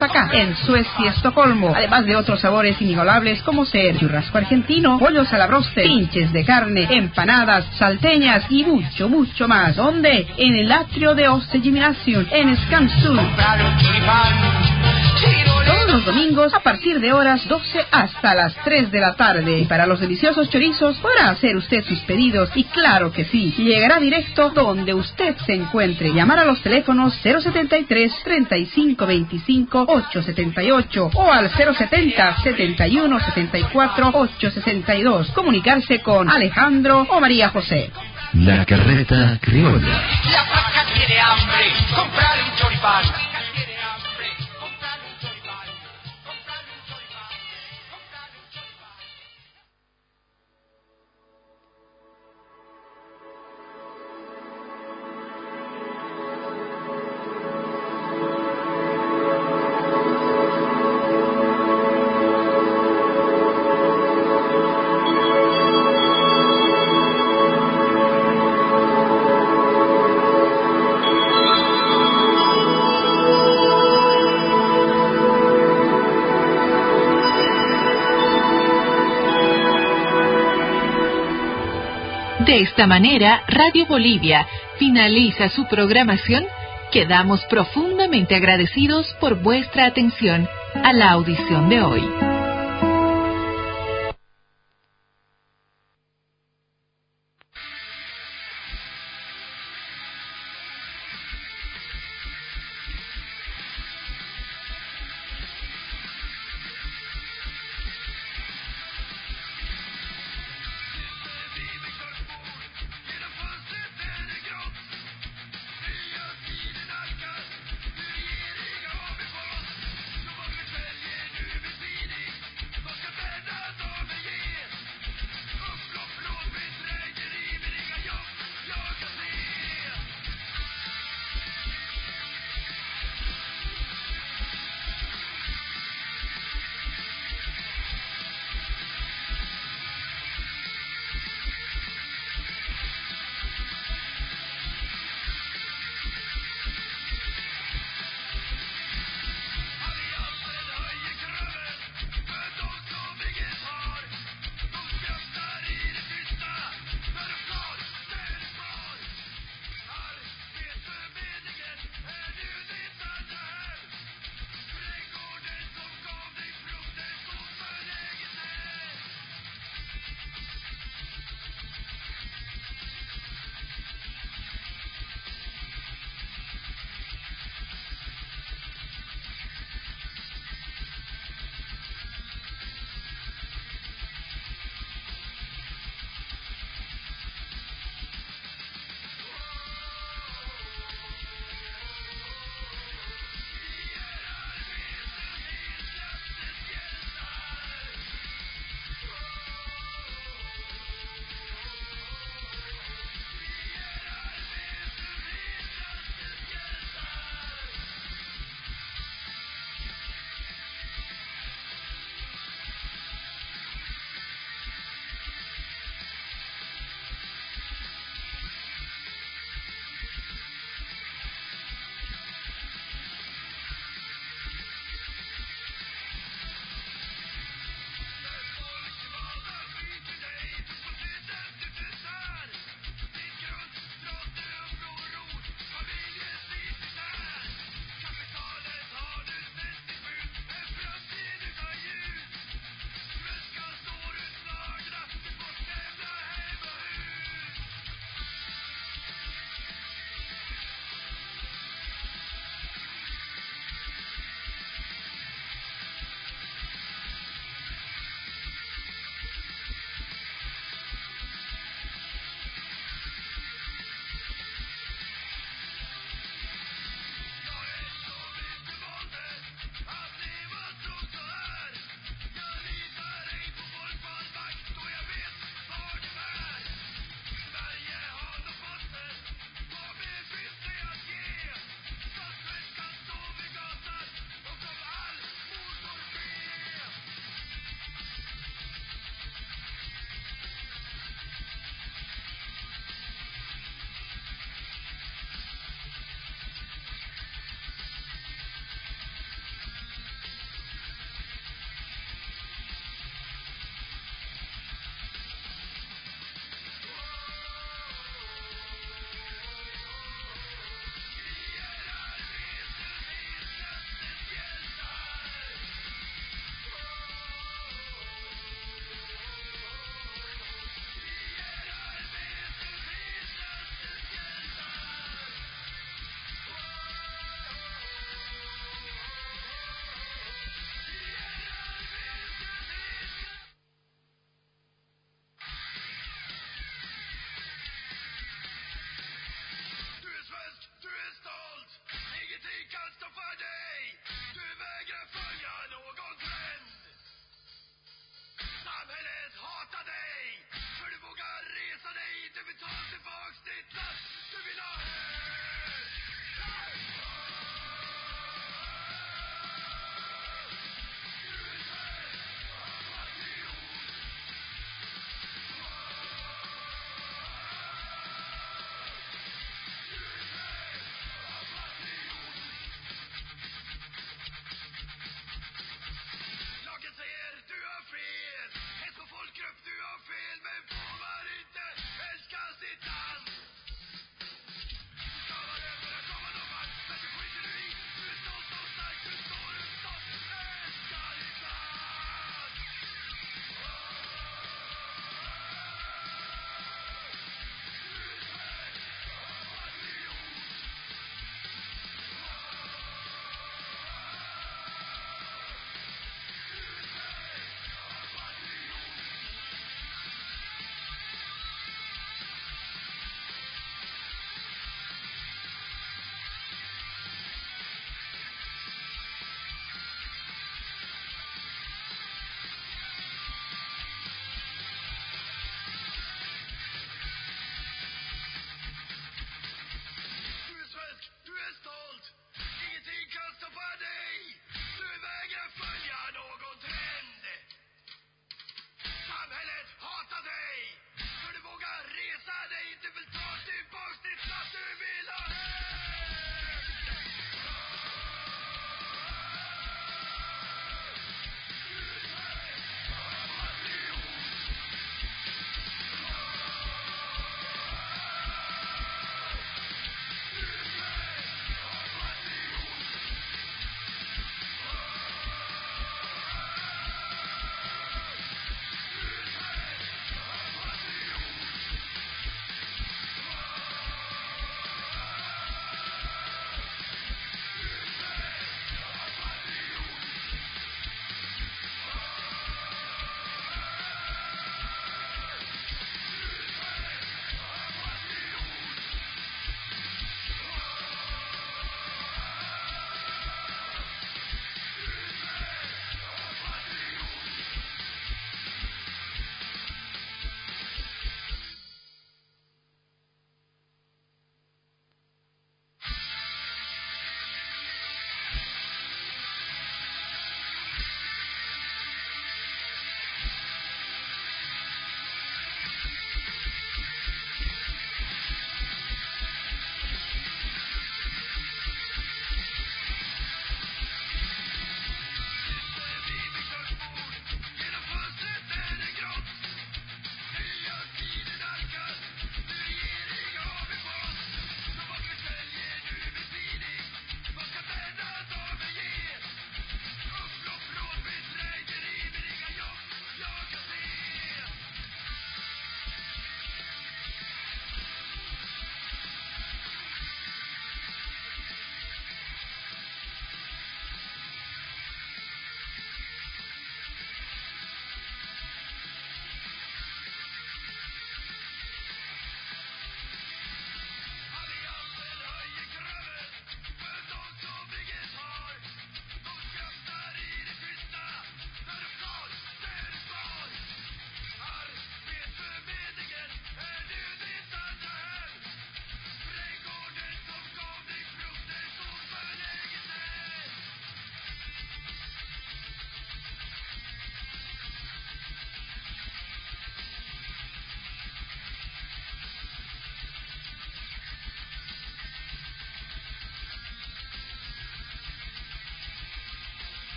acá en Suecia, Estocolmo, además de otros sabores inigualables como ser churrasco argentino, pollos a pinches de carne, empanadas, salteñas y mucho, mucho más. ¿Dónde? En el atrio de Oste Gymnasium, en Skansu todos los domingos a partir de horas 12 hasta las 3 de la tarde. Y para los deliciosos chorizos podrá hacer usted sus pedidos y claro que sí, llegará directo donde usted se encuentre. Llamar a los teléfonos 073 35 25 878 o al 070 71 74 862. Comunicarse con Alejandro o María José. La carreta criolla. La vaca tiene hambre, comprar un choripán. De esta manera, Radio Bolivia finaliza su programación. Quedamos profundamente agradecidos por vuestra atención a la audición de hoy.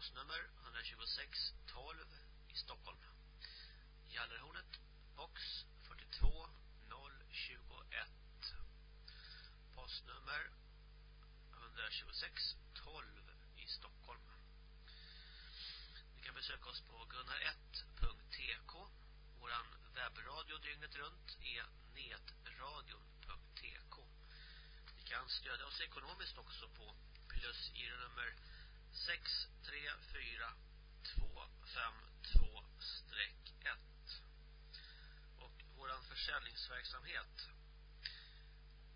Postnummer 126 12 i Stockholm. Gallerhornet, box 42 021 postnummer 126 12 i Stockholm. Ni kan besöka oss på gunnar1.tk våran webbradio dygnet runt är netradion.tk ni kan stödja oss ekonomiskt också på plus i nummer 634252-1 och våran försäljningsverksamhet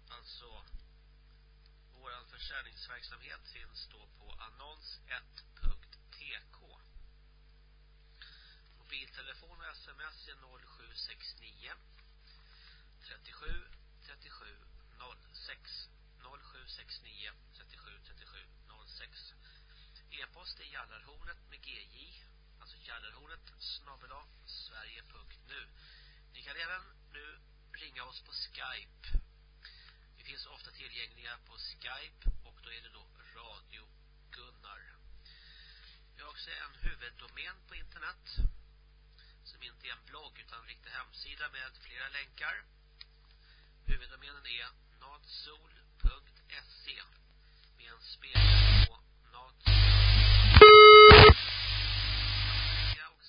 alltså våran försäljningsverksamhet finns då på annons1.tk mobiltelefon och sms är 0769 37 37 06 0769 37 37 06 e-post är jallarhornet med gj alltså jallarhornet snabbela sverige.nu ni kan även nu ringa oss på Skype. Vi finns ofta tillgängliga på Skype och då är det då Radio Gunnar. Vi har också en huvuddomän på internet som inte är en blogg utan en riktig hemsida med flera länkar. Huvuddomänen är natsol.se med en spelare på natsol och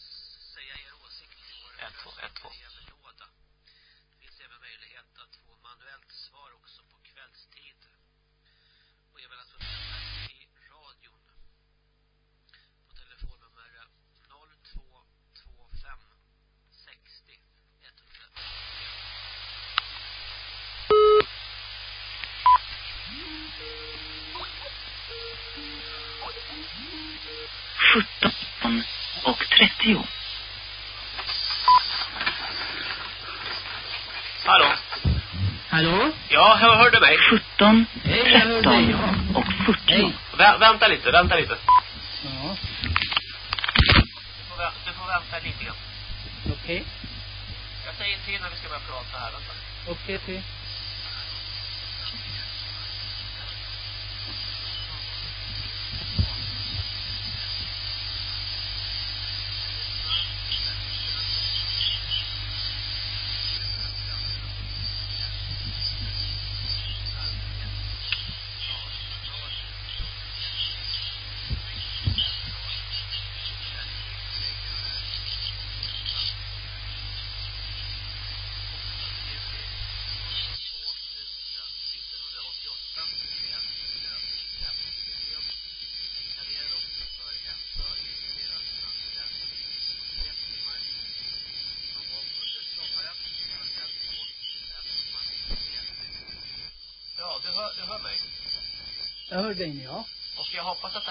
säga er åsikt i vår brevlåda. Det finns även möjlighet att få manuellt svar också på Ja, hör, hör du mig? 17, Hej, jag hör dig, 13 ja. och 40. Hej. Vä vänta lite, vänta lite. Ja, Du får, vä du får vänta lite grann. okej. Jag säger till när vi ska börja prata här. Okej, okej. Ja,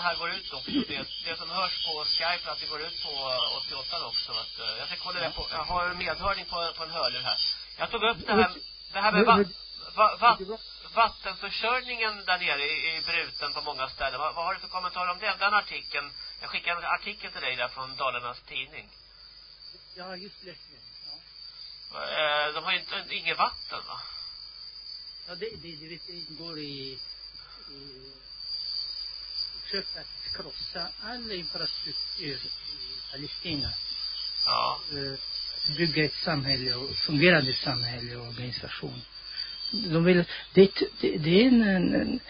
här går ut också. Det, det som hörs på Skype, att det går ut på 88 också. Att, uh, jag ska kolla det på, jag har medhörning på, på en hörlur här. Jag tog upp det här, det här med va, va, va, vattenförsörjningen där nere i, i bruten på många ställen. Vad, vad har du för kommentar om den, den artikeln? Jag skickade en artikel till dig där från Dalarnas tidning. Har just den. Ja, Uh, de har ju inte, inget vatten va? ja det, det, det ingår i, i försök att krossa all infrastruktur i Palestina. Ja. Eh, bygga ett samhälle och fungerande samhälle och organisation. De vill, det, det, det är en, en, en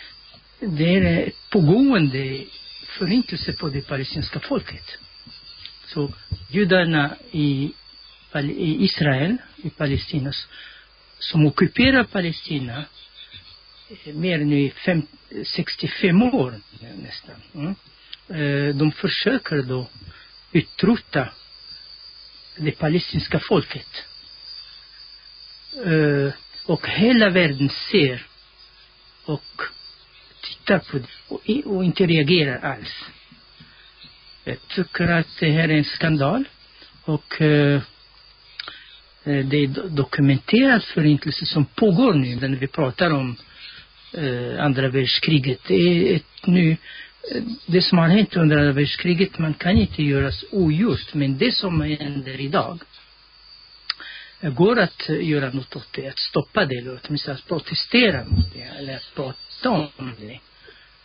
det är ett pågående förintelse på det palestinska folket. Så judarna i, i Israel, i Palestina, som ockuperar Palestina mer än i fem, 65 år nästan. Mm. Eh, de försöker då utrota det palestinska folket. Eh, och hela världen ser och tittar på det och, i- och inte reagerar alls. Jag tycker att det här är en skandal och eh, eh det är dokumenterat dokumenterad förintelse som pågår nu när vi pratar om eh, Eh, andra världskriget. Det är ett nu eh, det som har hänt under andra världskriget, man kan inte göras ogjort, men det som händer idag, eh, går att göra något åt det, att stoppa det eller åtminstone att protestera mot det eller att prata om det.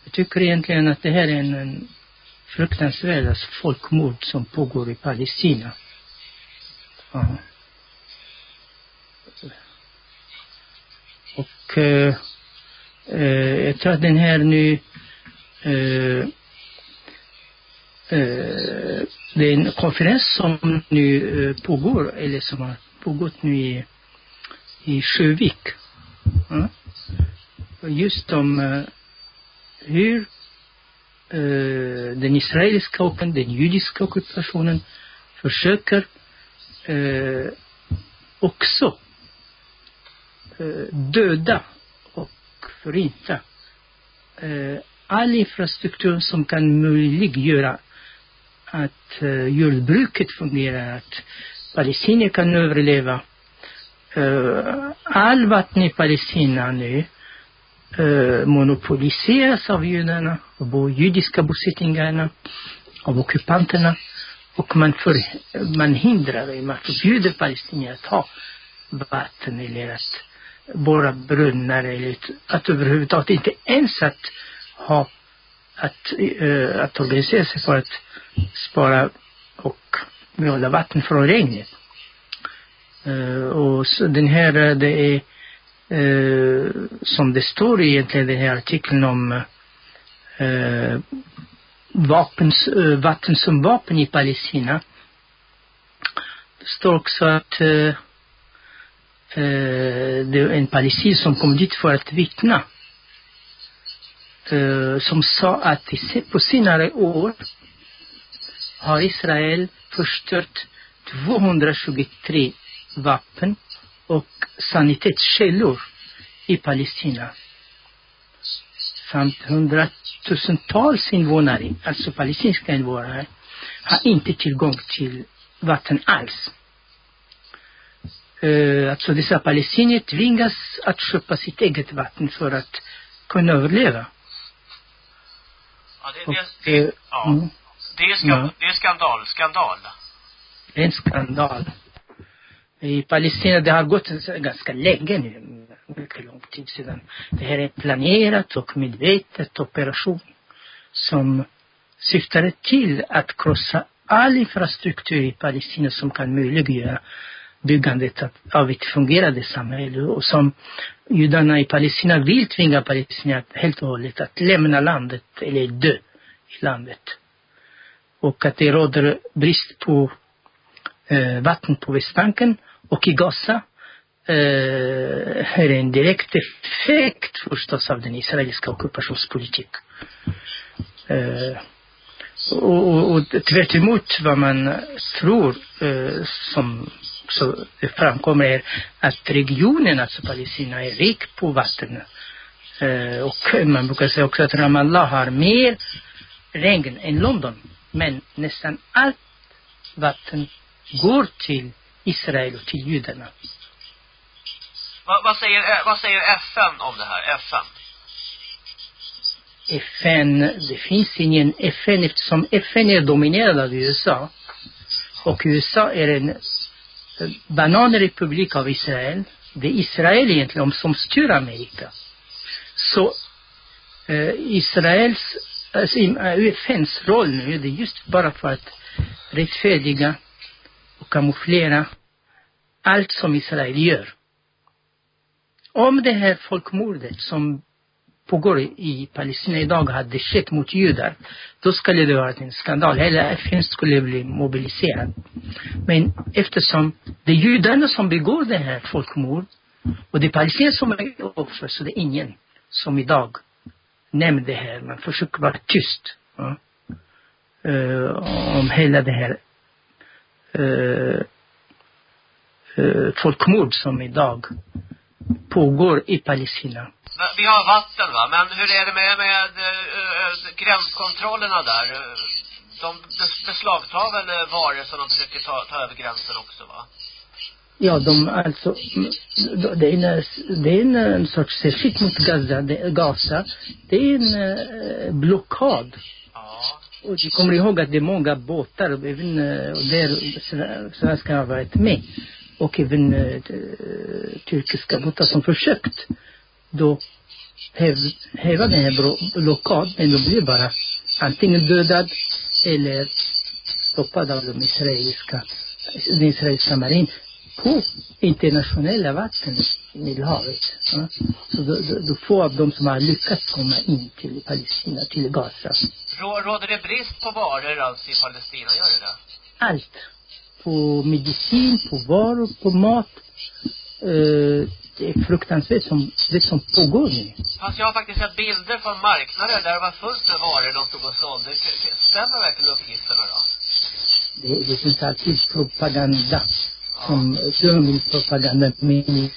Jag tycker egentligen att det här är en, en fruktansvärd alltså, folkmord som pågår i Palestina. Ja. Och eh, eh, jag tror att den här nu eh, eh, det är en konferens som nu eh, pågår, eller som har pågått nu i, i Sjövik. Ja. Just om eh, hur eh, den israeliska och den judiska ockupationen försöker eh, också eh, döda och förinta eh, all infrastruktur som kan möjliggöra att eh, jordbruket fungerar, att palestinier kan överleva. Eh, all vatten i Palestina nu eh, monopoliseras av judarna, av judiska bosättningarna, av ockupanterna. Och man, för, man hindrar, man förbjuder palestinier att ha vatten eller att borra brunnar eller att överhuvudtaget inte ens att ha att, uh, att organisera sig för att spara och behålla vatten från regnet. Uh, och så den här, eh, det är uh, som det står egentligen i den här artikeln om uh, vapens, vatten som vapen i Palestina. Det står också att Eh, det är en palestin som kom dit för att vittna. Eh, som sa att på senare år har Israel förstört 223 vapen och sanitetskällor i Palestina. Samt hundratusentals invånare, alltså palestinska invånare, har inte tillgång till vatten alls. Uh, alltså dessa palestinier tvingas att köpa sitt eget vatten för att kunna överleva. Ja, det, det, och, ja. Mm. Det är, ska, det är skandal, skandal. Det är en skandal. I Palestina, det har gått ganska länge nu, mycket lång tid sedan. Det här är planerat och medvetet operation som syftade till att krossa all infrastruktur i Palestina som kan möjliggöra byggandet av ett fungerande samhälle och som judarna i Palestina vill tvinga Palestina helt och hållet att lämna landet eller dö i landet och att det råder brist på eh, vatten på Västbanken och i Gaza eh, är en direkt effekt förstås av den israeliska ockupationspolitiken. Eh, och, och, och tvärt emot vad man tror eh, som så det framkommer är att regionen, alltså Palestina, är rik på vatten. Eh, och man brukar säga också att Ramallah har mer regn än London. Men nästan allt vatten går till Israel och till judarna. Va, vad, säger, eh, vad säger FN om det här? FN? FN, det finns ingen FN eftersom FN är dominerad av USA. Och USA är en bananrepublik av Israel. Det är Israel egentligen som styr Amerika. Så eh, Israels alltså, eh, UFNs roll nu, det är just bara för att rättfärdiga och kamouflera allt som Israel gör. Om det här folkmordet som pågår i Palestina idag hade skett mot judar, då skulle det varit en skandal. Hela FN skulle bli mobiliserad. Men eftersom det är judarna som begår det här folkmord och det är palestinier som är offer, så det är ingen som idag nämner det här, man försöker vara tyst. Ja. Uh, om hela det här uh, uh, folkmord som idag pågår i Palestina. Vi har vatten va, men hur är det med, med uh, gränskontrollerna där? De beslagtar väl varor som de försöker ta, ta över gränsen också va? Ja, de alltså, det är en, det är en, en sorts skit mot Gaza, det, Gaza. Det är en eh, blockad. Ja. Och du kommer ihåg att det är många båtar, även och där svenskarna har varit med. och även eh, eh, turkiska båtar som försökt då häv, häva den här bro- blockad men de blir bara antingen dödad eller stoppad av de israeliska, den israeliska marin på internationella vatten i Medelhavet. Ja. Så då, då, då få av dem som har lyckats komma in till Palestina, till Gaza. Rå- Råder det brist på varor alltså i Palestina? Gör det det? Allt. På medicin, på varor, på mat. Eh, det är fruktansvärt som, det som pågår nu. Fast jag har faktiskt sett bilder från marknader där det var fullt med varor de stod och sålde. Stämmer verkligen uppgifterna då? Det, det finns alltid propaganda som propaganda men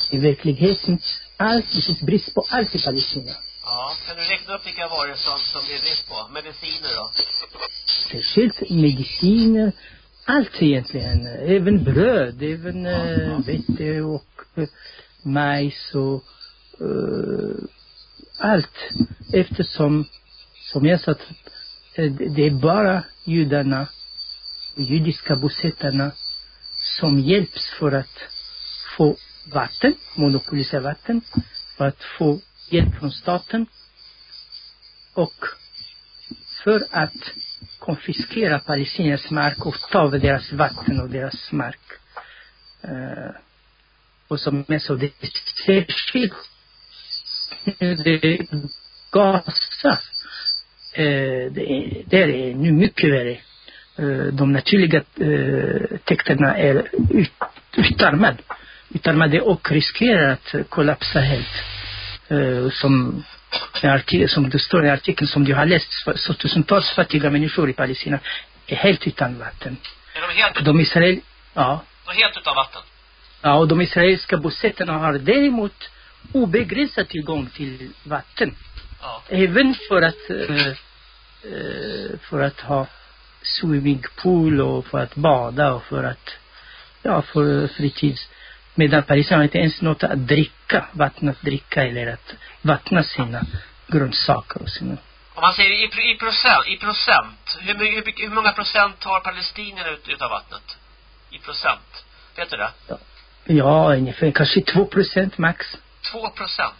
i, verkligheten allt, det finns brist på allt i Palestina. Ja. Kan du räkna upp vilka varor som, som det är brist på? Mediciner då? Särskilt mediciner, allt egentligen. Även bröd, även äh, vete och äh, majs och uh, allt. Eftersom, som jag sa, eh, det är bara judarna, judiska bosättarna som hjälps för att få vatten, monopolisera vatten, för att få hjälp från staten och för att konfiskera palestiniernas mark och ta över deras vatten och deras mark. Uh, och som jag sa, det är särskilt Gaza. Eh, det är, där är nu mycket värre. Eh, de naturliga eh, täkterna är ut, utarmade. Utarmade och riskerar att kollapsa helt. Eh, som, som det står i artikeln som du har läst, så tusentals fattiga människor i Palestina är helt utan vatten. Är de helt, De Israel, ja, de är helt utan vatten? Ja, och de israeliska bosättarna har däremot obegränsad tillgång till vatten. Ja. Även för att, eh, eh, för att ha swimmingpool och för att bada och för att, ja, för fritids. Medan Palestina har inte ens något att dricka, vatten att dricka eller att vattna sina grönsaker och sina. Om man säger i, i procent, i procent hur, hur, hur många procent tar palestinierna ut utav vattnet? I procent? Vet du det? Ja, ungefär kanske två procent max. Två procent.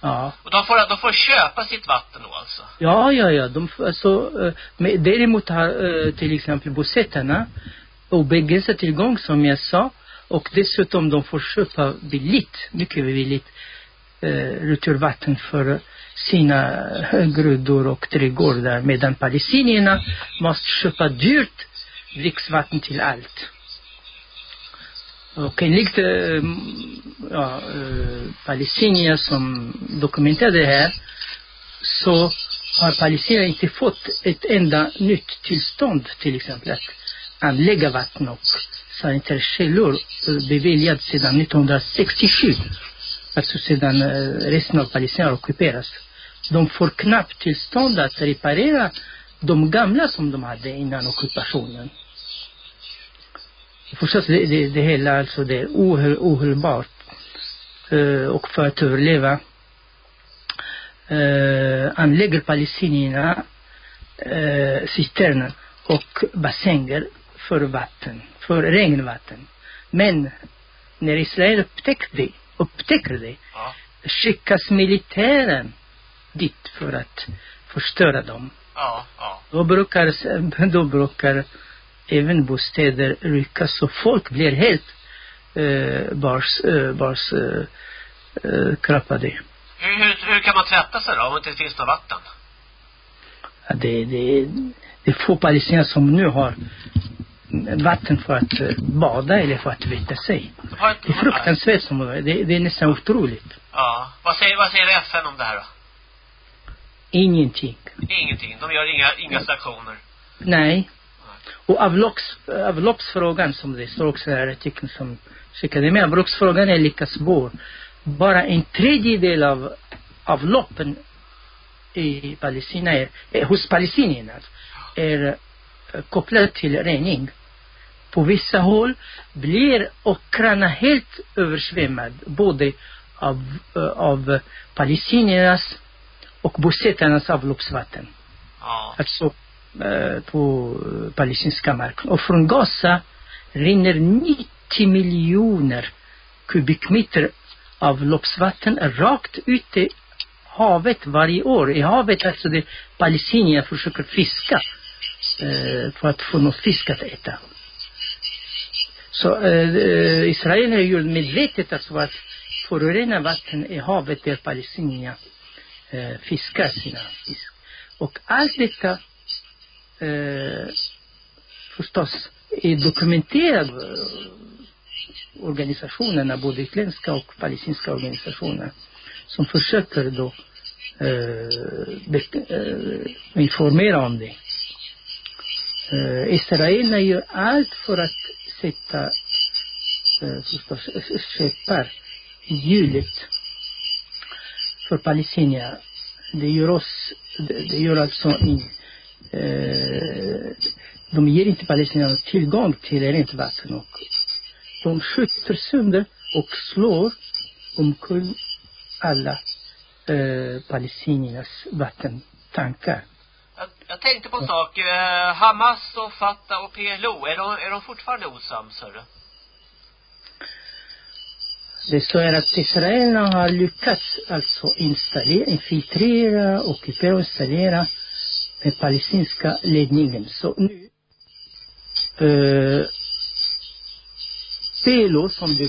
Ja. Och de får, de får köpa sitt vatten då alltså? Ja, ja, ja. De, får- alltså, eh, men däremot har eh, till exempel bosättarna obegränsad tillgång som jag sa. Och dessutom de får köpa billigt, mycket billigt, eh, returvatten för sina eh, grödor och trädgårdar. Medan palestinierna måste köpa dyrt dricksvatten till allt. Och enligt äh, ja, äh, palestinier som dokumenterade det här så har palestinier inte fått ett enda nytt tillstånd till exempel att anlägga vatten och sanitära källor eh, beviljat sedan 1967. Alltså sedan resten av Palestina ockuperas. De får knappt tillstånd att reparera de gamla som de hade innan ockupationen. Förstås, det, det, det hela alltså det är ohöll, ohållbart. Eh, och för att överleva eh, anlägger palestinierna eh, cisterner och bassänger för vatten, för regnvatten. Men när Israel upptäckte det, upptäcker det Ja. skickas militären dit för att förstöra dem. Ja, ja. Då brukar, då brukar även bostäder ryckas så folk blir helt eh, bars, eh, bars eh, eh, krappade. Hur, hur, hur kan man tvätta sig då om det inte finns något vatten? Ja, det, det, det är få palestinier som nu har vatten för att eh, bada eller för att tvätta sig. Har Det är fruktansvärt som det, det är nästan otroligt. Ja. Vad säger, vad säger FN om det här då? Ingenting. Ingenting. De gör inga, inga sanktioner. Nej. Och avlopps, avloppsfrågan som det står också i här artikeln som skickade med. Avloppsfrågan är lika svår. Bara en tredjedel av avloppen i Palestina är, eh, hos palestinierna är eh, kopplad till rening. På vissa håll blir åkrarna helt översvämmade både av, eh, av palestiniernas och bosättarnas avloppsvatten. Ja. Alltså Eh, på eh, palestinska marken. Och från Gaza rinner 80 miljoner kubikmeter avloppsvatten rakt ut i havet varje år. I havet alltså det palestinierna försöker fiska eh, för att få något fisk att äta. Så eh, eh, Israel har gjort medvetet alltså att förorena vatten i havet där palestinierna eh, fiskar sina fisk. Och allt detta eh, förstås är dokumenterad eh, organisationerna, både utländska och palestinska organisationer, som försöker då eh, eh, informera om det. Eh, israelerna gör allt för att sätta eh, förstås, eh, käppar i hjulet för palestinierna. Det gör oss, det, det gör alltså inte eh, de ger inte palestinierna tillgång till rent vatten och de skjuter sönder och slår omkull alla eh, palestiniernas vattentankar. Jag, jag tänkte på en sak. Eh, Hamas och Fatah och PLO, är de, är de fortfarande osams, hörru? Det står att israelerna har lyckats alltså installera, infiltrera, ockupera och installera palestinska ledningen. Så nu eh, PLO som du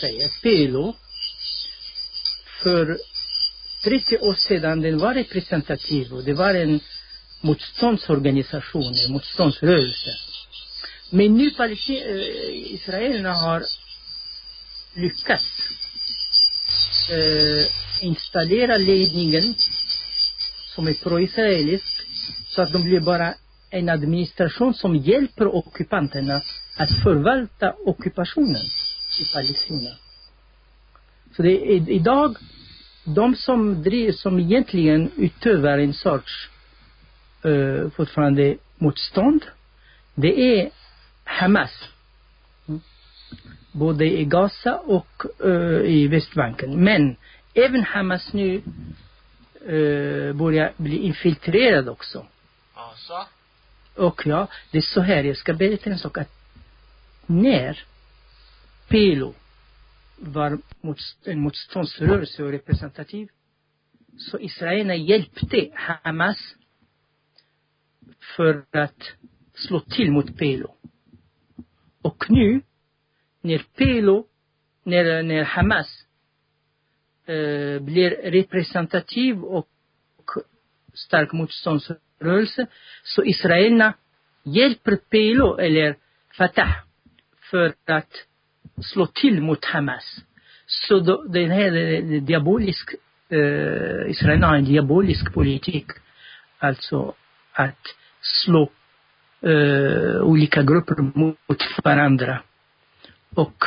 säger, PLO för 30 år sedan den var representativ och det var en motståndsorganisation, en motståndsrörelse. Men nu Palestin, eh, israelerna har lyckats eh, installera ledningen som är pro-israelisk så att de blir bara en administration som hjälper ockupanterna att förvalta ockupationen i Palestina. Så det är idag de som driver, som egentligen utövar en sorts eh, fortfarande motstånd, det är Hamas. Mm. Både i Gaza och eh, i Västbanken. Men även Hamas nu eh, börjar bli infiltrerad också. Alltså? Och ja, det är så här, jag ska berätta en sak att när PLO var mot, en motståndsrörelse och representativ så israelerna hjälpte Hamas för att slå till mot PLO. Och nu när PLO, när, när Hamas eh, blir representativ och, och stark motståndsrörelse rörelse, så israelerna hjälper PLO eller Fatah för att slå till mot Hamas. Så då, den här eh, diabolisk, eh, Israel har en diabolisk politik. Alltså att slå eh, olika grupper mot varandra. Och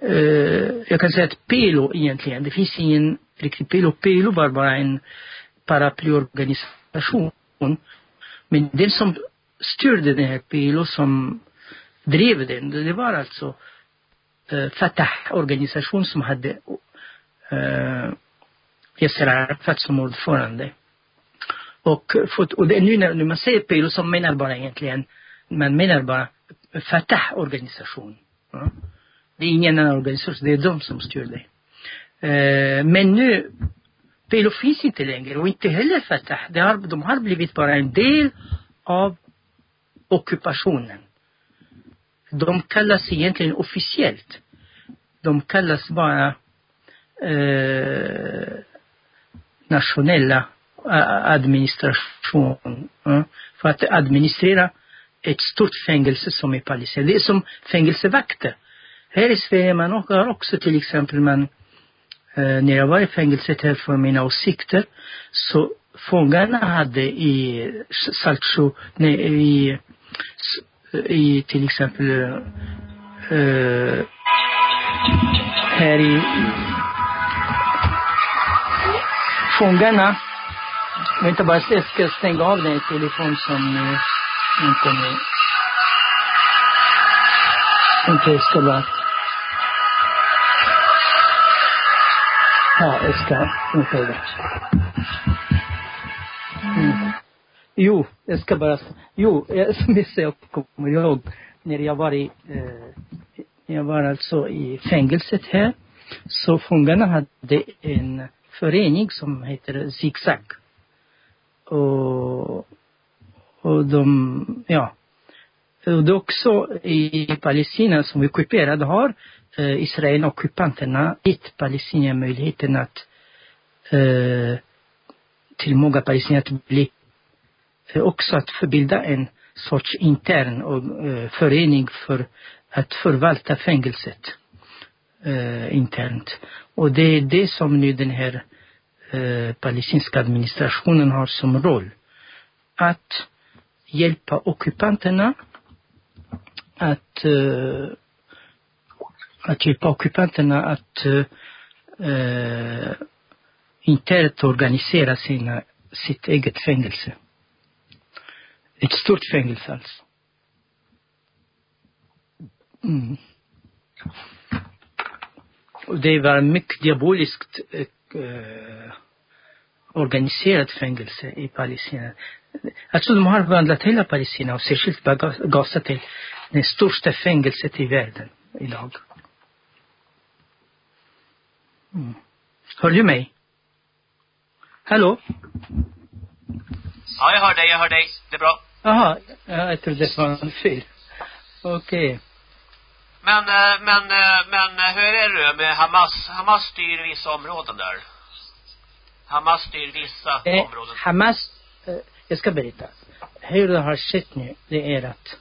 eh, jag kan säga att PLO egentligen, det finns ingen riktig PLO. PLO var bara en paraplyorganisation. Men den som styrde den här PLO, som drev den, det var alltså eh, Fatah-organisation som hade eh, Yasser Arafat som ordförande. Och, och det, nu när, när man säger PLO så menar bara egentligen, man menar bara Fatah-organisation. Ja. Det är ingen annan organisation, det är de som styr det. Eh, men nu, PLO finns inte längre och inte heller Fatah. De har, de har blivit bara en del av ockupationen. De kallas egentligen officiellt. De kallas bara eh, nationella eh, administration. Ja, för att administrera ett stort fängelse som är Palestina. Det är som fängelsevakter. Här i Sverige man har också till exempel man eh, Eh, när jag var i fängelset här för mina åsikter så fångarna hade i Saltsjö, nej, i, i till exempel uh, här i fångarna Vänta bara, jag ska stänga av den telefon som eh, inte nu. Vänta, ska vara Ja, jag ska, vänta. Mm. Jo, jag ska bara, jo, som jag säger, jag kommer ihåg när jag var i, eh, jag var alltså i fängelset här. Så fångarna hade en förening som heter Zigzag. Och, och de, ja. Och det också i Palestina som är ockuperad har eh, Israel ockupanterna gett Palestina möjligheten att eh, till många palestinier att bli eh, också att förbilda en sorts intern och, eh, förening för att förvalta fängelset eh, internt. Och det är det som nu den här eh, palestinska administrationen har som roll. Att hjälpa ockupanterna att, eh, att hjälpa ockupanterna att eh, internt organisera sina, sitt eget fängelse. Ett stort fängelse alltså. Mm. Och det var mycket diaboliskt eh, eh organiserat fängelse i Palestina. Alltså de har förvandlat hela Palestina och särskilt Gaza till det största fängelset i världen idag. Mm. Hör du mig? Hallå? Ja, jag hör dig, jag hör dig. Det är bra. Jaha, ja, jag trodde det var en fel. Okej. Okay. Men, eh, men, eh, men eh, hur är det med Hamas? Hamas styr vissa områden där. Hamas styr vissa eh, områden. Hamas, jag ska berätta. Hur det har skett nu, det är att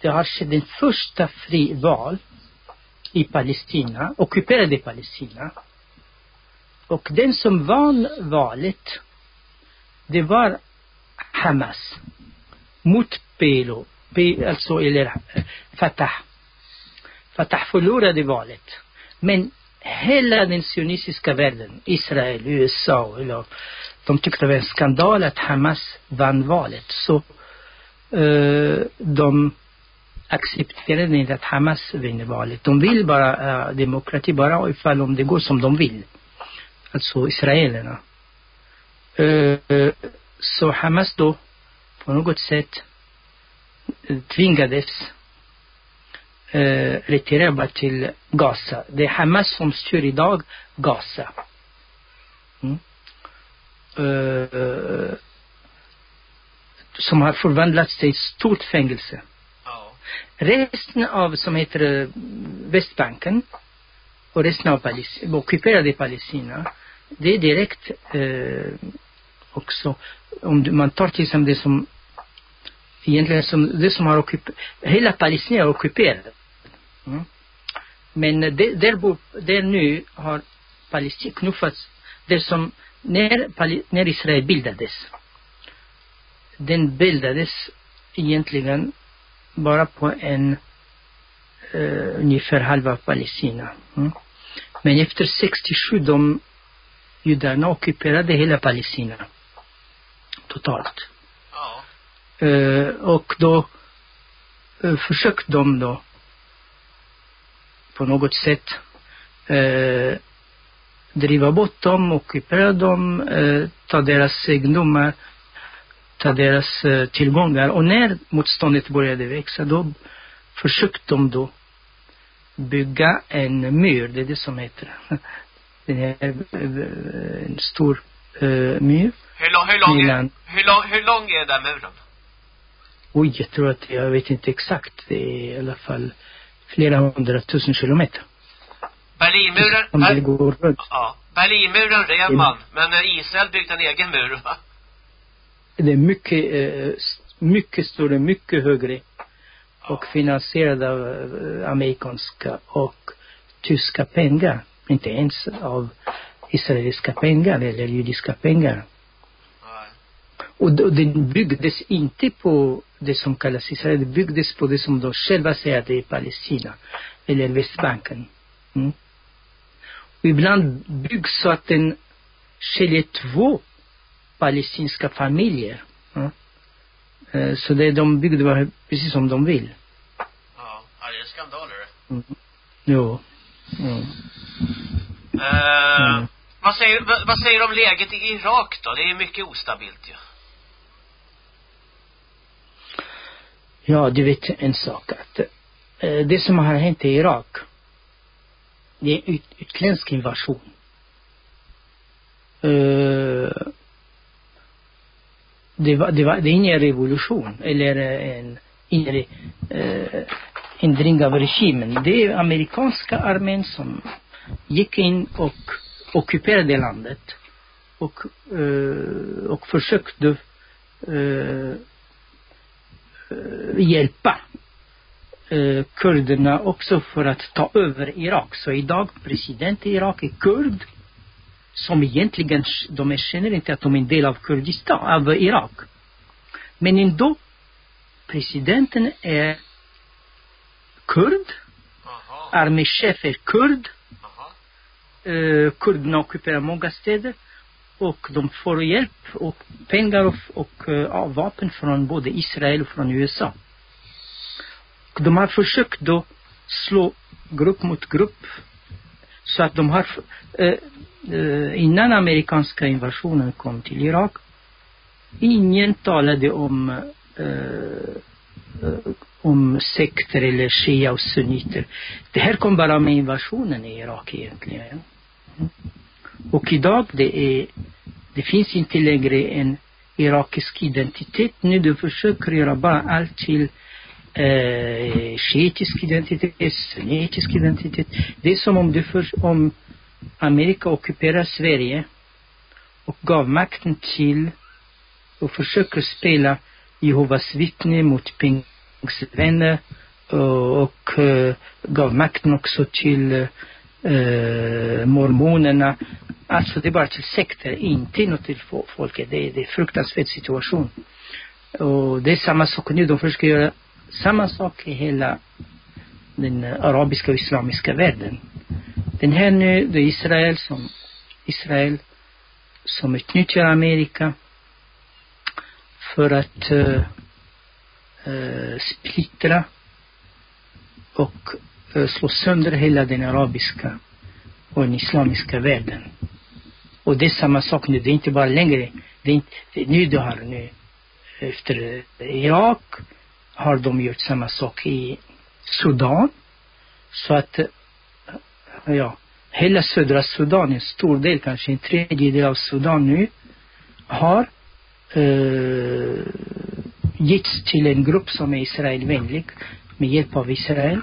det har skett den första frival i Palestina, ockuperade Palestina. Och den som vann valet, det var Hamas. Mot PLO, alltså eller eh, Fatah. Fatah förlorade valet. Men hela den sionistiska världen, Israel, USA, eller, de tyckte det var en skandal att Hamas vann valet. Så eh, de accepterade inte att Hamas vinner valet. De vill bara eh, demokrati, bara ifall om det går som de vill. Alltså israelerna. Eh, så Hamas då på något sätt eh, tvingades eh, retirera till Gaza. Det är Hamas som styr idag Gaza. Mm. Eh, som har förvandlats till ett stort fängelse. Ja. Resten av, som heter Västbanken och resten av Palestina, ockuperade Palestina, det är direkt eh, också, om man tar till exempel det som egentligen som, det som har ockuperat, hela Palestina är ockuperat. Mm. Men det, där, bo, där nu har Palestina knuffats, det som, när, när Israel bildades, den bildades egentligen bara på en uh, ungefär halva Palestina. Mm. Men efter 67 de judarna ockuperade hela Palestina. Totalt. Ja. Uh, och då uh, försökte de då på något sätt eh, driva bort dem, ockupera dem, eh, ta deras egendomar, ta deras eh, tillgångar. Och när motståndet började växa då försökte de då bygga en mur, det är det som heter. Den här, eh, en stor eh, mur. Hur, lång, hur, lång är, hur, lång, hur lång är den muren? Oj, jag tror att, jag vet inte exakt, det är i alla fall flera hundratusen kilometer. Berlinmuren, Om det går runt. ja, Berlinmuren rev man, men eh, Israel byggde en egen mur va? Det är mycket, eh, mycket större, mycket högre och finansierad av eh, amerikanska och tyska pengar. Inte ens av israeliska pengar eller judiska pengar. Och den byggdes inte på det som kallas Israel, det byggdes på det som de själva säger att det är Palestina eller Västbanken. Mm. Ibland byggs så att den skiljer två palestinska familjer. Ja. Eh, Så det de byggde var precis som de vill. Ja, det är skandaler. Mm. Jo. Mm. Eh, Mm. vad, säger, vad, vad säger du om läget i Irak då? Det är mycket ostabilt ju. Ja, du vet en sak att eh, det som har hänt i Irak, det är ut, utländsk invasion. Uh, det, var, det, var, det är ingen revolution eller en inre eh, uh, ändring av regimen. Det är amerikanska armén som gick in och ockuperade landet och, uh, och försökte uh, hjälpa eh, kurderna också för att ta över Irak. Så idag president i Irak är kurd som egentligen, de erkänner inte att de är en del av Kurdistan, av Irak. Men ändå, presidenten är kurd, Jaha. arméchef är kurd, eh, kurderna ockuperar många städer och de får hjälp och pengar och, och eh, ja, vapen från både Israel och från USA. Och de har försökt då slå grupp mot grupp så att de har eh, eh, innan amerikanska invasionen kom till Irak ingen talade om eh, om sekter eller shia och sunniter. Det här kom bara med invasionen i Irak egentligen. Mm. Och idag det är, det finns inte längre en irakisk identitet. Nu de försöker göra bara allt till eh, shiitisk identitet, sunnitisk identitet. Det är som om du för, om Amerika ockuperar Sverige och gav makten till och försöker spela Jehovas vittne mot pingstvänner och, och eh, gav makten också till eh, mormonerna. Alltså det är bara till sekter, inte något till folket. Det är, det är fruktansvärd situation. Och det är samma sak nu. De försöker göra samma sak i hela den eh, arabiska och islamiska världen. Den här nu, det är Israel som, Israel som utnyttjar Amerika för att uh, uh, splittra och uh, slå sönder hela den arabiska och den islamiska världen. Och det är samma sak nu, det är inte bara längre, det är inte, det, nu du har nu efter Irak har de gjort samma sak i Sudan. Så att, eh, ja, hela södra Sudan, en stor del, kanske en tredjedel av Sudan nu, har eh, getts till en grupp som är Israelvänlig med hjälp av Israel.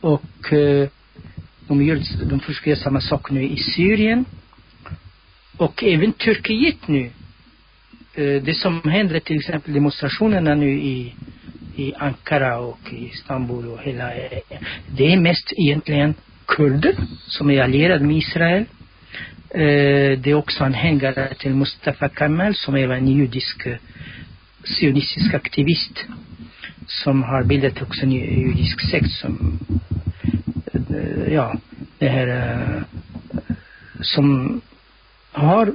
Och eh, de, gör, de försöker göra samma sak nu i Syrien. Och även Turkiet nu. Eh, det som händer till exempel demonstrationerna nu i, i Ankara och i Istanbul och hela, eh, det är mest egentligen kurder som är allierade med Israel. Eh, det är också anhängare till Mustafa Kemal som är en judisk sionistisk aktivist som har bildat också en judisk sekt som ja, det här som har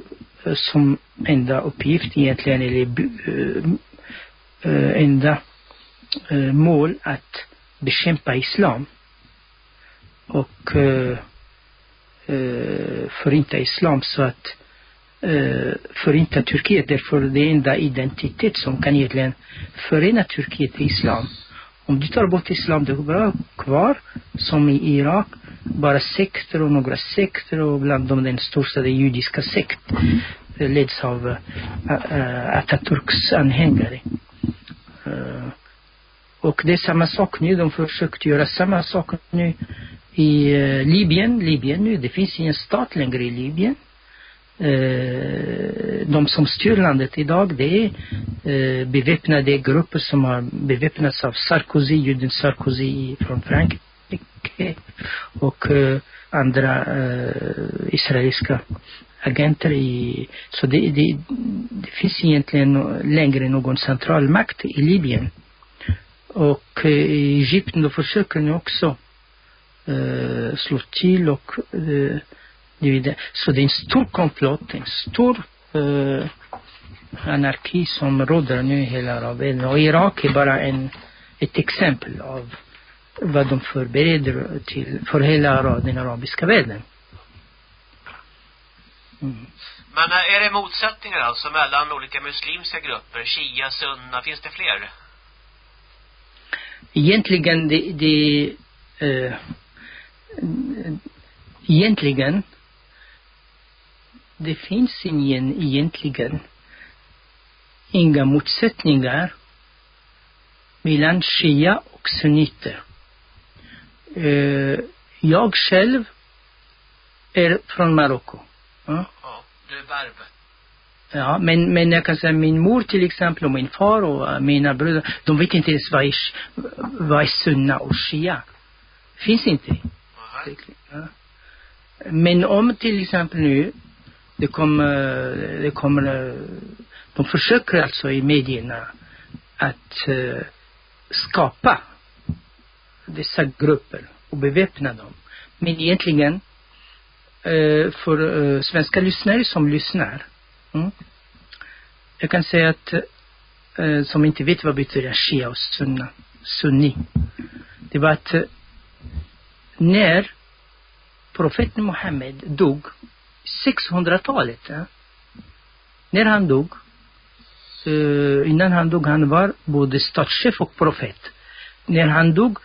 som enda uppgift egentligen eller bu- enda eh, mål att bekämpa islam och eh, eh förinta islam så att förinta Turkiet därför det är enda identitet som kan egentligen förena Turkiet i islam. Om du tar bort islam, det är bara kvar som i Irak, bara sekter och några sekter och bland dem den största, den judiska sekt leds av uh, Atatürks anhängare. Uh, och det är samma sak nu, de försökte göra samma sak nu i uh, Libyen. Libyen nu, det finns ingen stat längre i Libyen. Eh, de som styr landet idag det är eh, beväpnade grupper som har beväpnats av Sarkozy, juden Sarkozy från Frankrike och andra israeliska agenter i, så det, det, det finns egentligen längre någon central makt i Libyen. Och eh, i Egypten då försöker nu också eh, slå till och eh, det är det. Så det är en stor komplott, en stor eh, anarki som råder nu i hela arabvärlden. Och Irak är bara en, ett exempel av vad de förbereder till, för hela den arabiska världen. Mm. Men eh, är det motsättningar alltså mellan olika muslimska grupper? Shia, sunna, finns det fler? egentligen det, det eh, egentligen det finns ingen egentligen inga motsättningar mellan shia och sunniter. Eh, jag själv är från Marocko. Ja. Ja, du är berber. Ja, men, men jag kan säga min mor till exempel och min far och äh, mina bröder, de vet inte ens vad är, vad är sunna och shia. Finns inte. Nej. Ja. Men om till exempel nu, det kommer, det kommer, eh, de försöker alltså i medierna att eh, skapa dessa grupper och beväpna dem. Men egentligen, eh, Eh, för eh, svenska lyssnare som lyssnar, mm, jag kan säga att, eh, som inte vet vad betyder shia och sunna, sunni, det var att eh, när profeten Muhammed dog 600-talet. Ja. Eh, när han dog, eh, innan han dog, han var både statschef och profet. När han dog,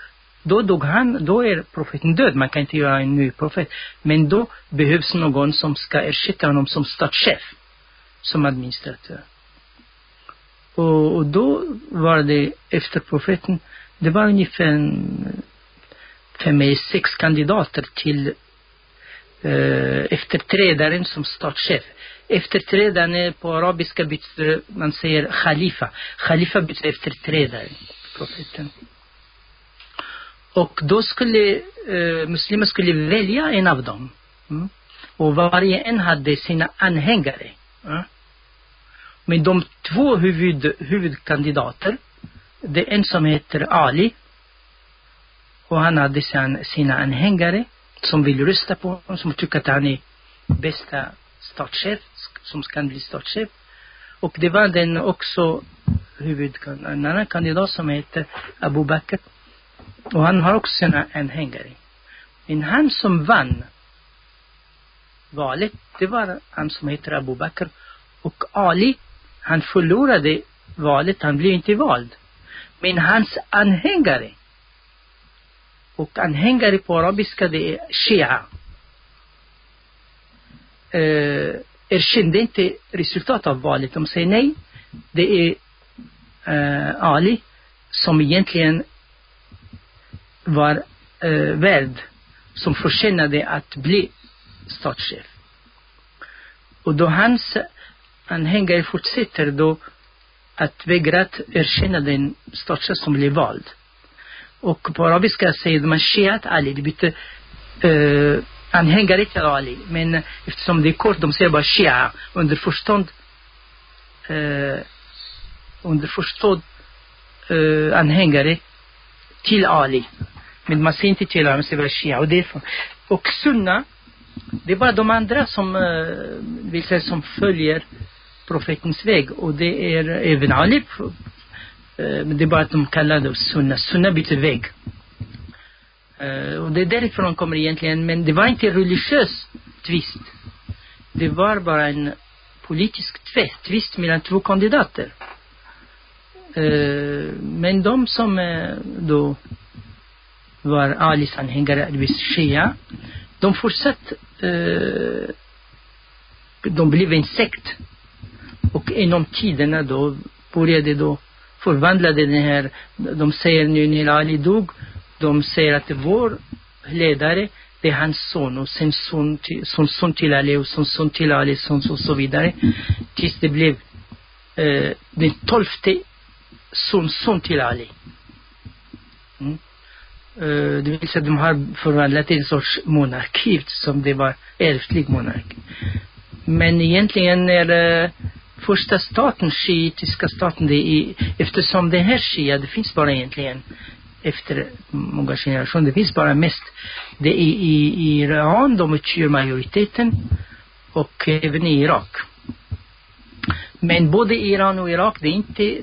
då dog han, då är profeten död. Man kan inte göra en ny profet. Men då behövs någon som ska ersätta honom som statschef, som administratör. Och, och då var det efter profeten, det var ungefär en, fem eller sex kandidater till eh, efterträdaren som statschef. Efterträdaren på arabiska betyder, man säger khalifa. Khalifa betyder efterträdare, profeten. Och då skulle eh, muslimer skulle välja en av dem. Mm. Och varje en hade sina anhängare. Mm. Men de två huvud, huvudkandidater, det är en som heter Ali och han hade sen sina anhängare som vill rösta på honom, som tycker att han är bästa statschef, som ska bli statschef. Och det var den också huvud, en annan kandidat som heter Abu Bakr. Och han har också sina anhängare. Men han som vann valet, det var han som heter Abu Bakr. Och Ali, han förlorade valet, han blev inte vald. Men hans anhängare och anhängare på arabiska det är shia. Eh, erkände inte resultatet av valet. De säger nej. Det är eh, Ali som egentligen var eh, värd, som förtjänade att bli statschef. Och då hans anhängare fortsätter då att vägra att erkänna den statschef som blev vald. Och på arabiska säger man shiat Ali, det betyder eh, anhängare till Ali. Men eftersom det är kort, de säger bara shia, underförstånd eh, underförstådd eh, anhängare till Ali. Men man säger inte till honom, man säger bara shia. Och, det är och sunna, det är bara de andra som, eh, vill säga, som följer profetens väg. Och det är även Ali Eh, men det är bara att de kallar det sunna. Sunna betyder väg. Eh, och det är därifrån de kommer egentligen. Men det var inte religiös tvist. Det var bara en politisk tvist mellan två kandidater. Eh, men de som eh, då var Alis anhängare, det shia, de fortsatte, eh, de blev en sekt. Och inom tiderna då började då förvandlade den här, de säger nu när Ali dog, de säger att vår ledare, det är hans son och sen son till, son, son till Ali och son, son till Ali, son och så vidare. Tills det blev eh, den tolfte son, son till Ali. Mm. Eh, det vill säga de har förvandlat en sorts monarki som det var ärftlig monarki. Men egentligen är det första staten, shiitiska staten, det är, eftersom det här shia, det finns bara egentligen efter många generationer, det finns bara mest, det är i, i Iran, de utgör majoriteten och även i Irak. Men både Iran och Irak, det är inte,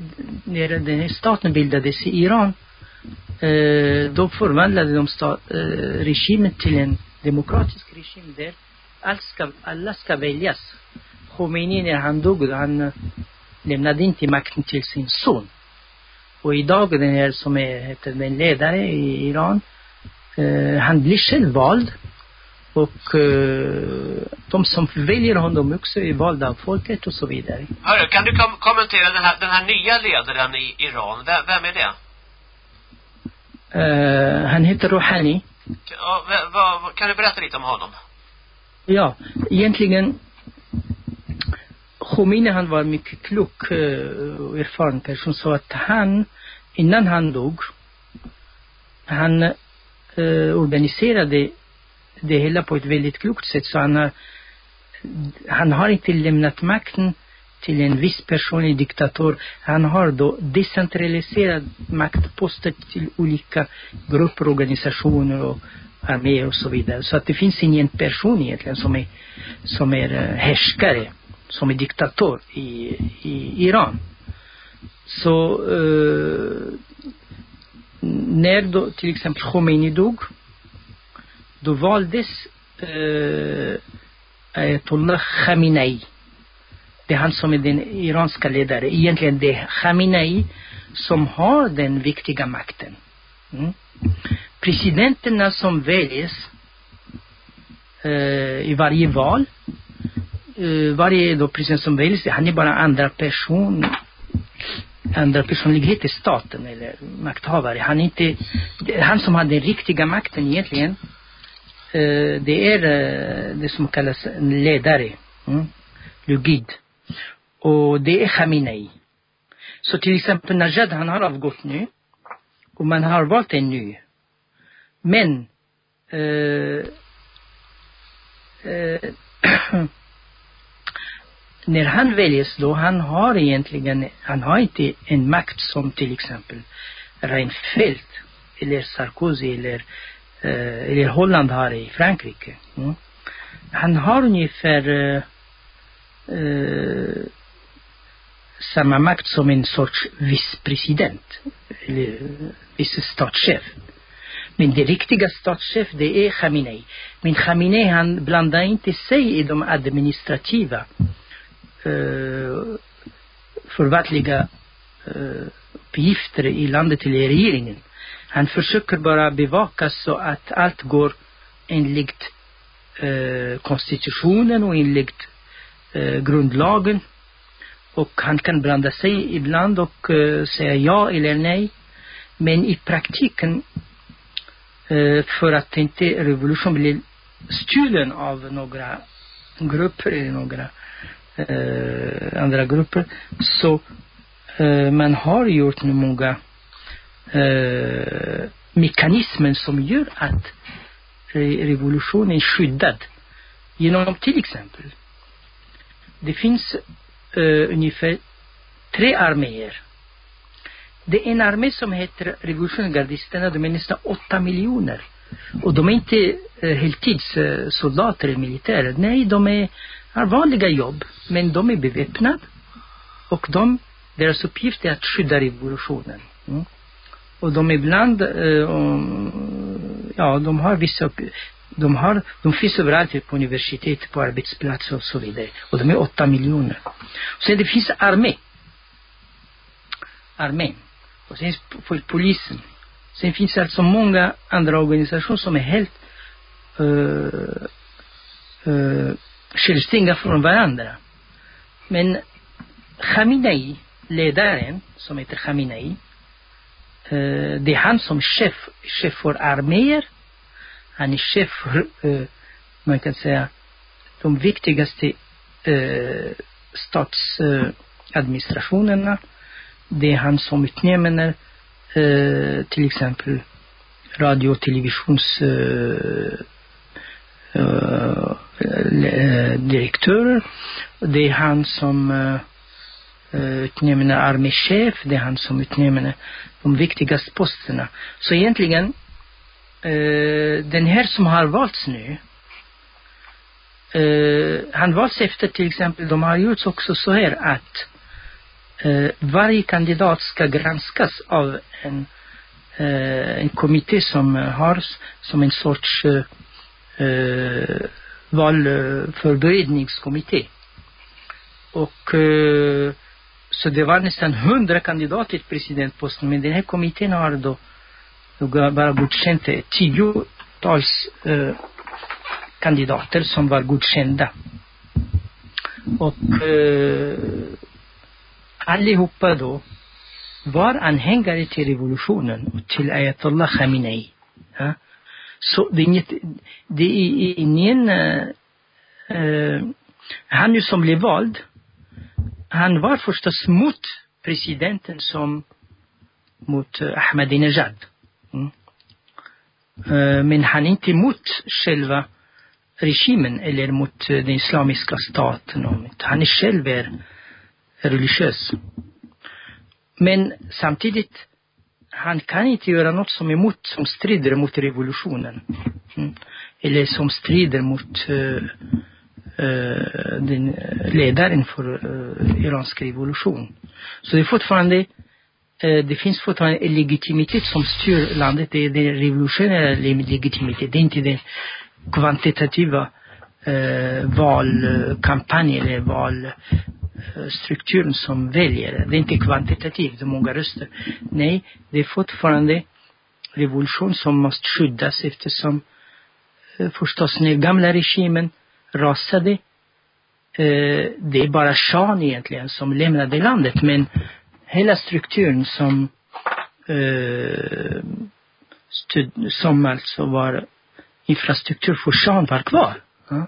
när den här staten bildades i Iran, Eh, då förvandlade de stat, eh, regimen till en demokratisk regim där allt ska, alla ska väljas. Khomeini när han dog, han eh, lämnade inte makten till sin son. Och idag den här som är, heter den ledare i Iran, eh, han blir själv vald. Och eh, de som väljer honom också är valda av folket och så vidare. Hörru, kan du kom kommentera den här, den här nya ledaren i Iran? Vem, vem är det? Eh, han heter Rouhani. Ja, vad- vad- kan du berätta lite om honom? Ja, egentligen Khomeini han var mycket klok eh, och erfaren person så att han, innan han dog, han eh, organiserade det hela på ett väldigt klokt sätt så han har, han har inte lämnat makten till en viss personlig diktator. Han har då decentraliserat maktposter till olika grupper, organisationer och arméer och så vidare. Så att det finns ingen person egentligen som är, som är eh, härskare, som är diktator i, i Iran. Så eh, när då till exempel Khomeini dog, då valdes eh, Ayatollah Khamenei. Det är han som är den iranska ledare. Egentligen det är Khamenei som har den viktiga makten. Mm. Presidenterna som väljs eh, i varje val, eh, varje då president som väljs, han är bara andra person andra personlighet i staten eller makthavare. Han är inte, han som har den riktiga makten egentligen. Eh, det är eh, det som kallas ledare. Mm. lugid. Och det är Khamenei. Så till exempel Najad han har avgått nu. Och man har valt en ny. Men eh, eh, när han väljs då, han har egentligen, han har inte en makt som till exempel Reinfeldt eller Sarkozy eller, eh, eller Holland har i Frankrike. Mm. Han har ungefär eh, eh, samma makt som en sorts vicepresident eller eh, vice statschef. Men det riktiga statschef det är Khamenei. Men Khamenei han blandar inte sig i de administrativa eh, förvaltliga eh, uppgifter i landet till regeringen. Han försöker bara bevaka så att allt går enligt eh, konstitutionen och enligt eh, grundlagen. Och han kan blanda sig ibland och eh, säga ja eller nej. Men i praktiken, eh, för att inte revolution blir stulen av några grupper eller några eh, andra grupper, så eh, man har gjort nu många eh, mekanismer som gör att eh, revolutionen är skyddad. Genom till exempel, det finns uh, ungefär tre arméer. Det är en armé som heter revolutionsgardisterna, de är nästan åtta miljoner. Och de är inte uh, heltidssoldater eller militärer. Nej, de är, har vanliga jobb. Men de är beväpnade. Och de, deras uppgift är att skydda revolutionen. Mm. Och de ibland, eh, om, ja, de har vissa de, har, de finns överallt på universitet, på arbetsplatser och så vidare. Och de är åtta miljoner. Sen det finns armé. Armén. Och sen polisen. Sen finns alltså många andra organisationer som är helt uh, uh, självständiga från varandra. Men Khamenei, ledaren som heter Khamenei, uh, det är han som chef, chef för arméer. Han är chef för, eh, man kan säga, de viktigaste eh, statsadministrationerna. det är han som utnämner eh, till exempel radio och televisions eh, eh, eh direktörer. Det är han som eh, eh, utnämner arméchef, det är han som utnämner de viktigaste posterna. Så egentligen, eh, den här som har valts nu, eh, han valts efter till exempel, de har gjort också så här att eh, varje kandidat ska granskas av en, eh, en kommitté som har som en sorts eh, eh, valförberedningskommitté. Och så det var nästan hundra kandidater till presidentposten. Men den här kommittén har då, jag bara godkände tiotals eh, kandidater som var godkända. Och eh, allihopa då var anhängare till revolutionen och till Ayatollah Khamenei. Ja? Så det är inget, det är ingen, eh, han nu som blev vald, han var förstås mot presidenten som mot eh, Ahmadinejad. Eh, men han är inte emot själva regimen eller mot eh, den islamiska staten. Han är själv är religiös. Men samtidigt, han kan inte göra något som, är emot, som strider mot revolutionen. Mm. Eller som strider mot uh, uh, den ledaren för uh, iransk revolution. Så det är fortfarande Eh, det finns fortfarande en legitimitet som styr landet. Det är den revolutionära legitimiteten, Det är inte den kvantitativa eh, valkampanj eller valstrukturen eh, som väljer. Det är inte kvantitativt, hur många röster. Nej, det är fortfarande revolution som måste skyddas eftersom eh, förstås den gamla regimen rasade. Eh, det är bara shahen egentligen som lämnade landet men hela strukturen som eh, stud, som alltså var infrastruktur för shahen var kvar. Ja.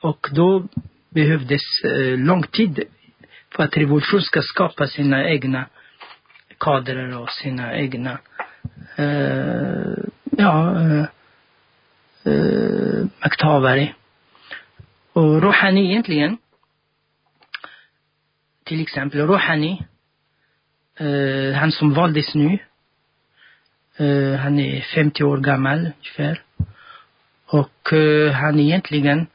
Och då behövdes eh, lång tid för att revolution ska skapa sina egna kadrer och sina egna eh, ja, eh, eh makthavare. Och Rouhani egentligen, till exempel Rouhani, Uh, han som valdes nu, Uh, han är 50 år gammal ungefär. Och uh, han egentligen,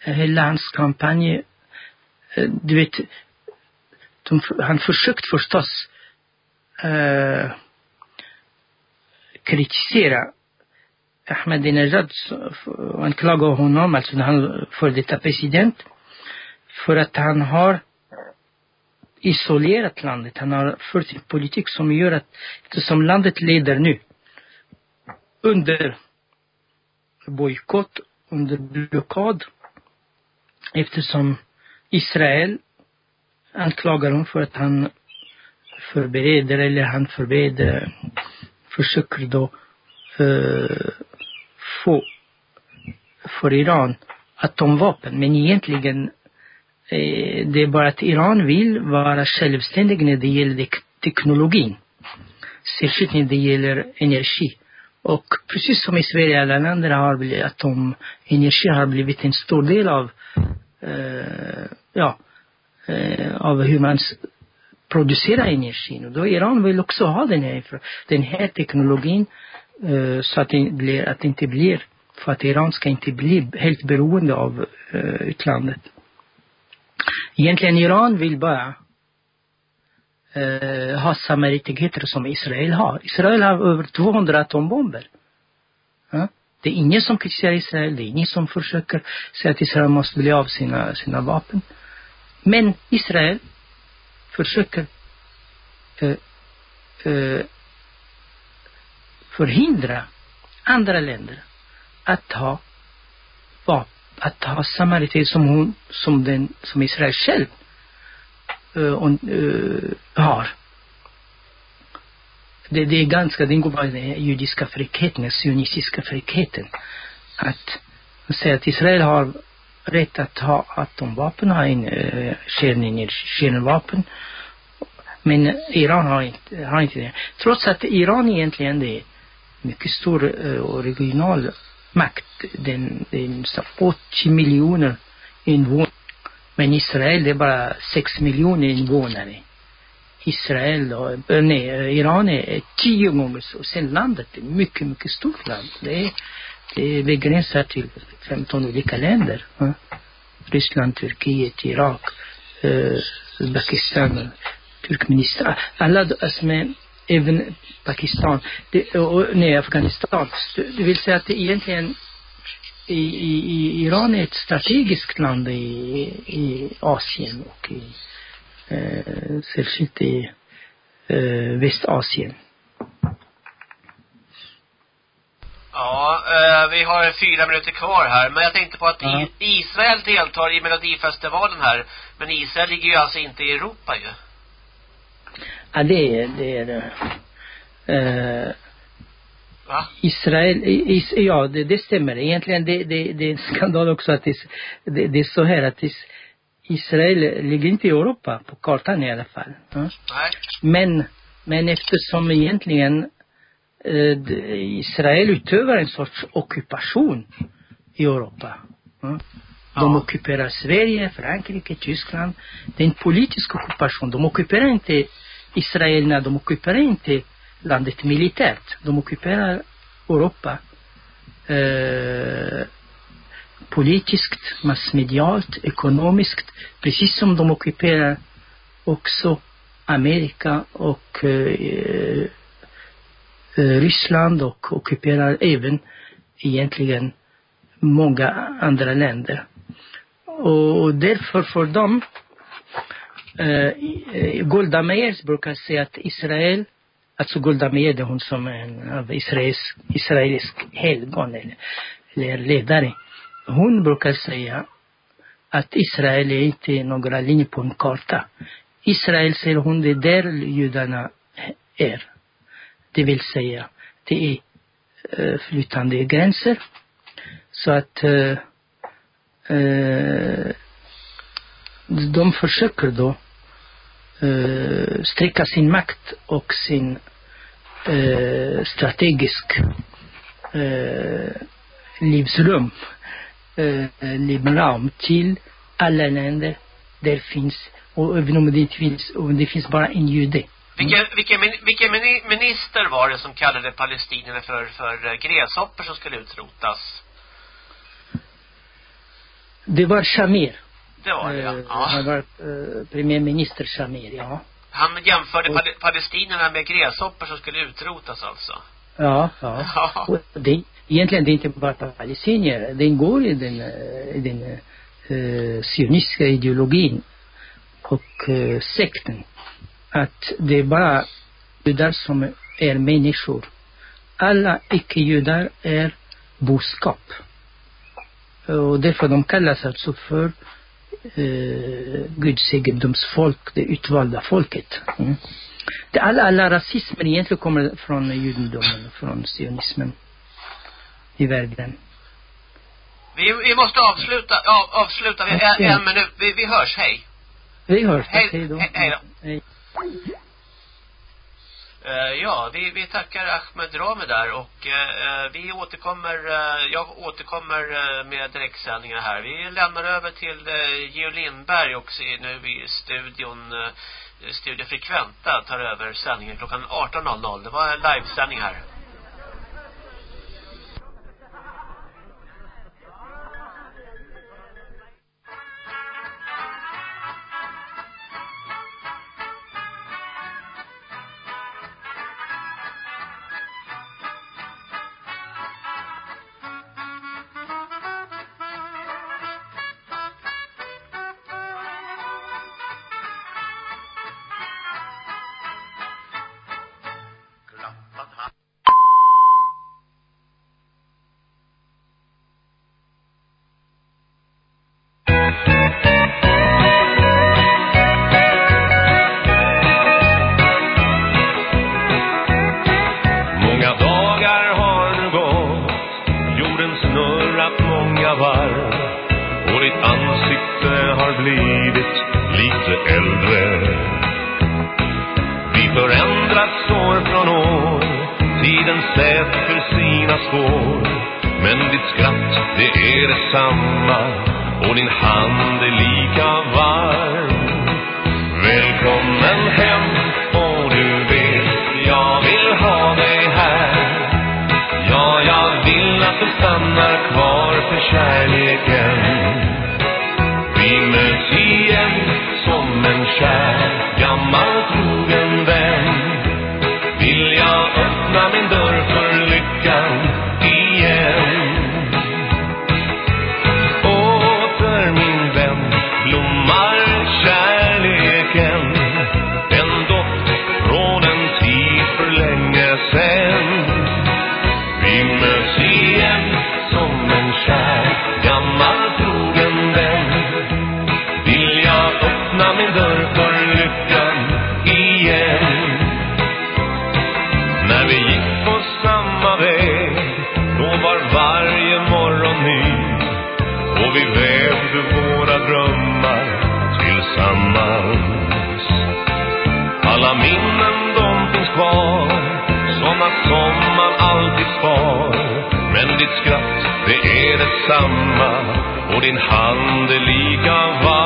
hela hans kampanj, uh, du vet, de, han försökt förstås uh, kritisera Ahmadinejad och anklaga honom, alltså han före detta president, för att han har isolerat landet. Han har fört en politik som gör att, eftersom landet leder nu under bojkott under blockad eftersom Israel anklagar honom för att han förbereder eller han förbereder, försöker då för, få för Iran atomvapen. Men egentligen Eh, det är bara att Iran vill vara självständig när det gäller teknologin. Särskilt när det gäller energi. Och precis som i Sverige alla länder har blivit atomenergi har blivit en stor del av, eh, ja, eh, av hur man producerar energin. Och då Iran vill också ha den här, den här teknologin eh, så att det, blir, att det inte blir, för att Iran ska inte bli helt beroende av eh, utlandet. Egentligen Iran vill bara eh, ha samma rättigheter som Israel har. Israel har över 200 atombomber. Ja? Det är ingen som kritiserar Israel, det är ingen som försöker säga att Israel måste bli av sina, sina vapen. Men Israel försöker eh, eh, förhindra andra länder att ha vapen, att ha samma rättighet som hon, som den, som Israel själv eh, och, eh, har. Det, det är ganska, det ingår bara i den judiska friheten, den sionistiska friheten, Att säga att Israel har rätt att ha atomvapen, ha en uh, kärnvapen. Men Iran har inte, har inte det. Trots att Iran egentligen det är mycket stor uh, regional makt. Den, den 80 miljoner invånare. Men Israel det är bara sex miljoner invånare. Israel och, eh, nej, Iran är tio gånger så. Sen landet är mycket, mycket stort land. Det är, det är begränsat till 15 olika länder. Ja. Ryssland, Turkiet, Irak, eh, Pakistan, Turkmenistan. Alla alltså, men även Pakistan, det, och, nej, Afghanistan. Det vill säga att det egentligen i, i, Iran är ett strategiskt land i, i Asien och i Eh, särskilt i eh, Västasien. Ja, eh, vi har fyra minuter kvar här. Men jag tänkte på att Ja. Israel deltar i Melodifestivalen här. Men Israel ligger ju alltså inte i Europa ju. Ja, det är, det är eh, Va? Israel, is, ja det, det stämmer. Egentligen det, det, det är en skandal också att is, det, det är så här att is, Israel ligger inte i Europa på kartan i alla fall. Ja. Nej. Men, men eftersom egentligen eh, Israel utövar en sorts ockupation i Europa. Ja. De Ja. ockuperar Sverige, Frankrike, Tyskland. Det är en politisk ockupation. De ockuperar inte israelerna, de ockuperar inte landet militärt. De ockuperar Europa eh, politiskt, massmedialt, ekonomiskt, precis som de ockuperar också Amerika och eh, eh Ryssland och ockuperar även egentligen många andra länder. Och därför för dem, eh, eh Golda Meir brukar säga att Israel, alltså Golda Meir det är hon som är en av Israels, israelisk helgon eller, eller ledare. Hon brukar säga att Israel är inte några linjer på en karta. Israel säger hon, det är där judarna är. Det vill säga, det är eh, flytande gränser. Så att eh, eh, de försöker då eh, sträcka sin makt och sin eh, strategisk eh, livsrum, eh, livsram till alla länder där finns, och även om det finns, om det finns bara en jude. Vilken, vilken, vilken mini- minister var det som kallade palestinierna för, för eh, gräshoppor som skulle utrotas? Det var Shamir. Det var det, ja. Eh, Han ja. var eh, premiärminister Shamir, ja. Han jämförde pal palestinierna med gräshoppor som skulle utrotas alltså. Ja, ja. Ja. Och det, egentligen det är inte bara palestinier. Det ingår i den, eh, i den eh, sionistiska ideologin och eh, sekten. Att det är bara judar som är människor. Alla icke-judar är boskap. Och därför de kallas alltså för eh, Guds egendomsfolk, det utvalda folket. Mm. Det alla, alla rasismer egentligen kommer från judendomen, från sionismen i världen. Vi, vi måste avsluta, av, avsluta. Vi, en, en minut. Vi, vi hörs. Hej. Vi hörs. Hej- Hej då. hej- hej då. Hej. Eh, ja, vi, vi tackar Ahmed Rami där och eh, vi återkommer, eh, jag återkommer eh, med direktsändningar här. Vi lämnar över till eh, Geo Lindberg och nu i studion, eh, Studio Frekventa tar över sändningen klockan 18.00. Det var en livesändning här. Blivit lite äldre. Vi förändras år från år. Tiden sätter sina spår. Men ditt skratt, det är detsamma. Och din hand är lika varm. Välkommen hem och du vet jag vill ha dig här. Ja, jag vill att du stannar kvar för kärleken. Som en är Och din hand är lika varm.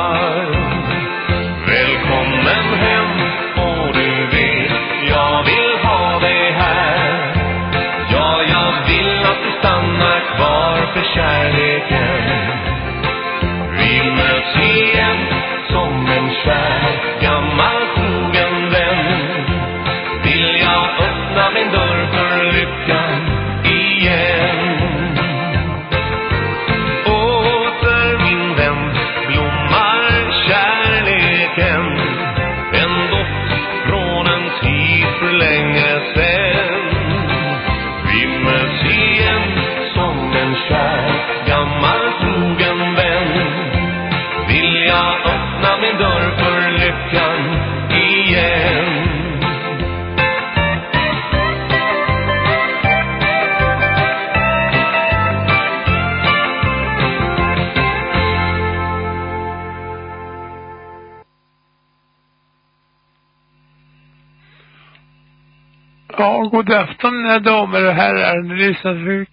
Mina damer och herrar. Ni lyssnar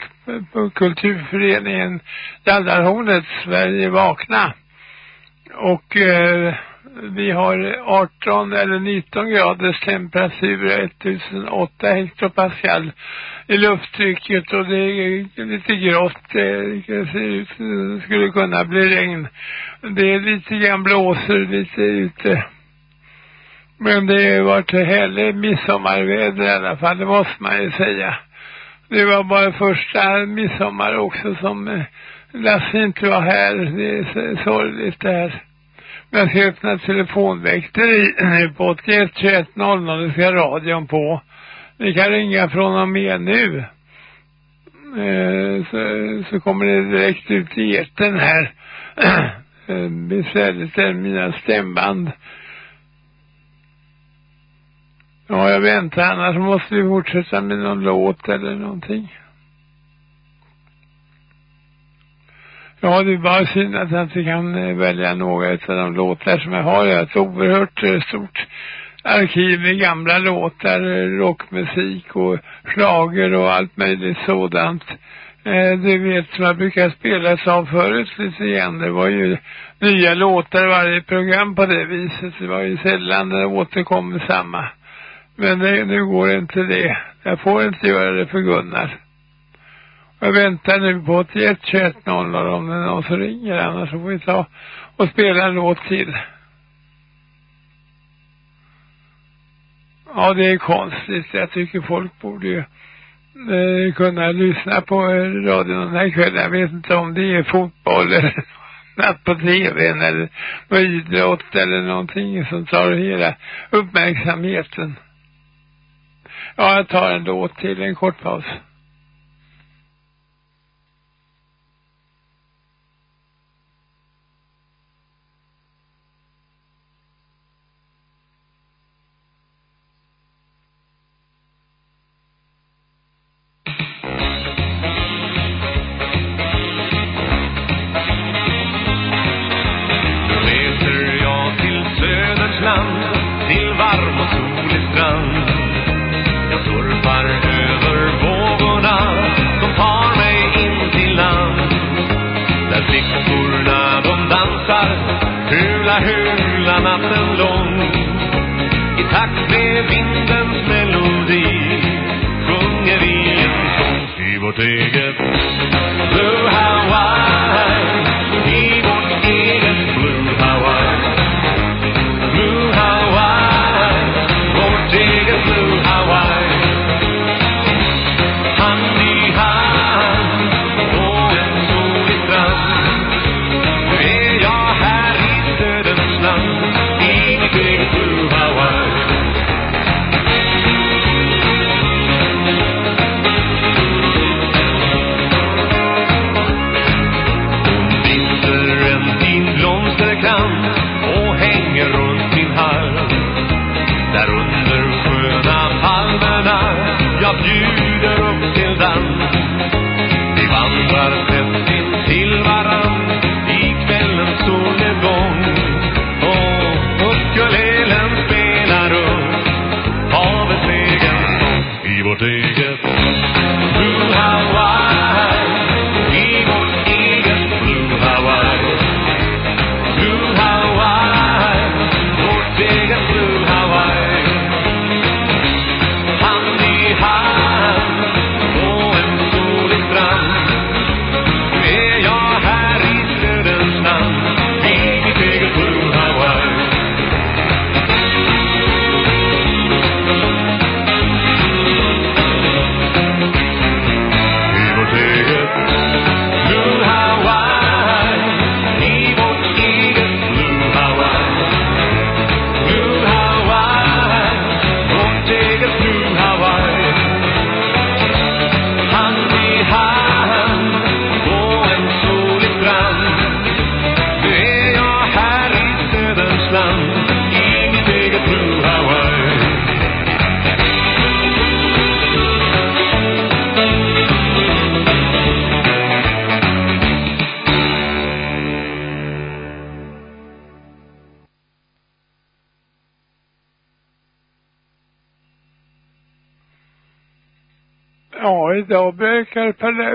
på- kulturföreningen Jallarhornet, Sverige vakna. Och eh, vi har 18 eller 19 graders temperatur, 1008 hektopascal i lufttrycket och det är lite grått. Eh, det ser ut det skulle kunna bli regn. Det är lite grann blåser lite ute. Men det har varit härlig midsommarväder i alla fall, det måste man ju säga. Det var bara första midsommar också som eh, Lasse inte var här. Det är sorgligt det här. Men jag ska öppna telefonväxter på 81 21 00. Det ska radion på. Ni kan ringa från och med nu. Eh, så, så kommer det direkt ut i etern här. Eh, besvärligt är mina stämband. Ja, jag väntar. Annars måste vi fortsätta med någon låt eller någonting. Ja, det är bara synd att jag inte kan eh, välja några av de låtar som jag har. Jag har ett oerhört eh, stort arkiv med gamla låtar, eh, rockmusik och slager och allt möjligt sådant. Det vet som jag brukar spelas av förut lite grann. Det var ju nya låtar i varje program på det viset. Det var ju sällan det återkommer samma. Men det, nu går inte det. Jag får inte göra det för Gunnar. Jag väntar nu på 81 21 00 om det är någon som ringer. Annars så får vi ta och spela en låt till. Ja, det är konstigt. Jag tycker folk borde ju eh, kunna lyssna på eh, radion den här kvällen. Jag vet inte om det är fotboll eller natt på tvn eller något idrott eller någonting som tar hela uppmärksamheten. Ja, jag tar en låt till, en kort paus. Reser jag till söderns land Till varm och solig strand Hula hula natten lång I takt med vindens melodi Sjunger vi en sång i vårt eget. Blue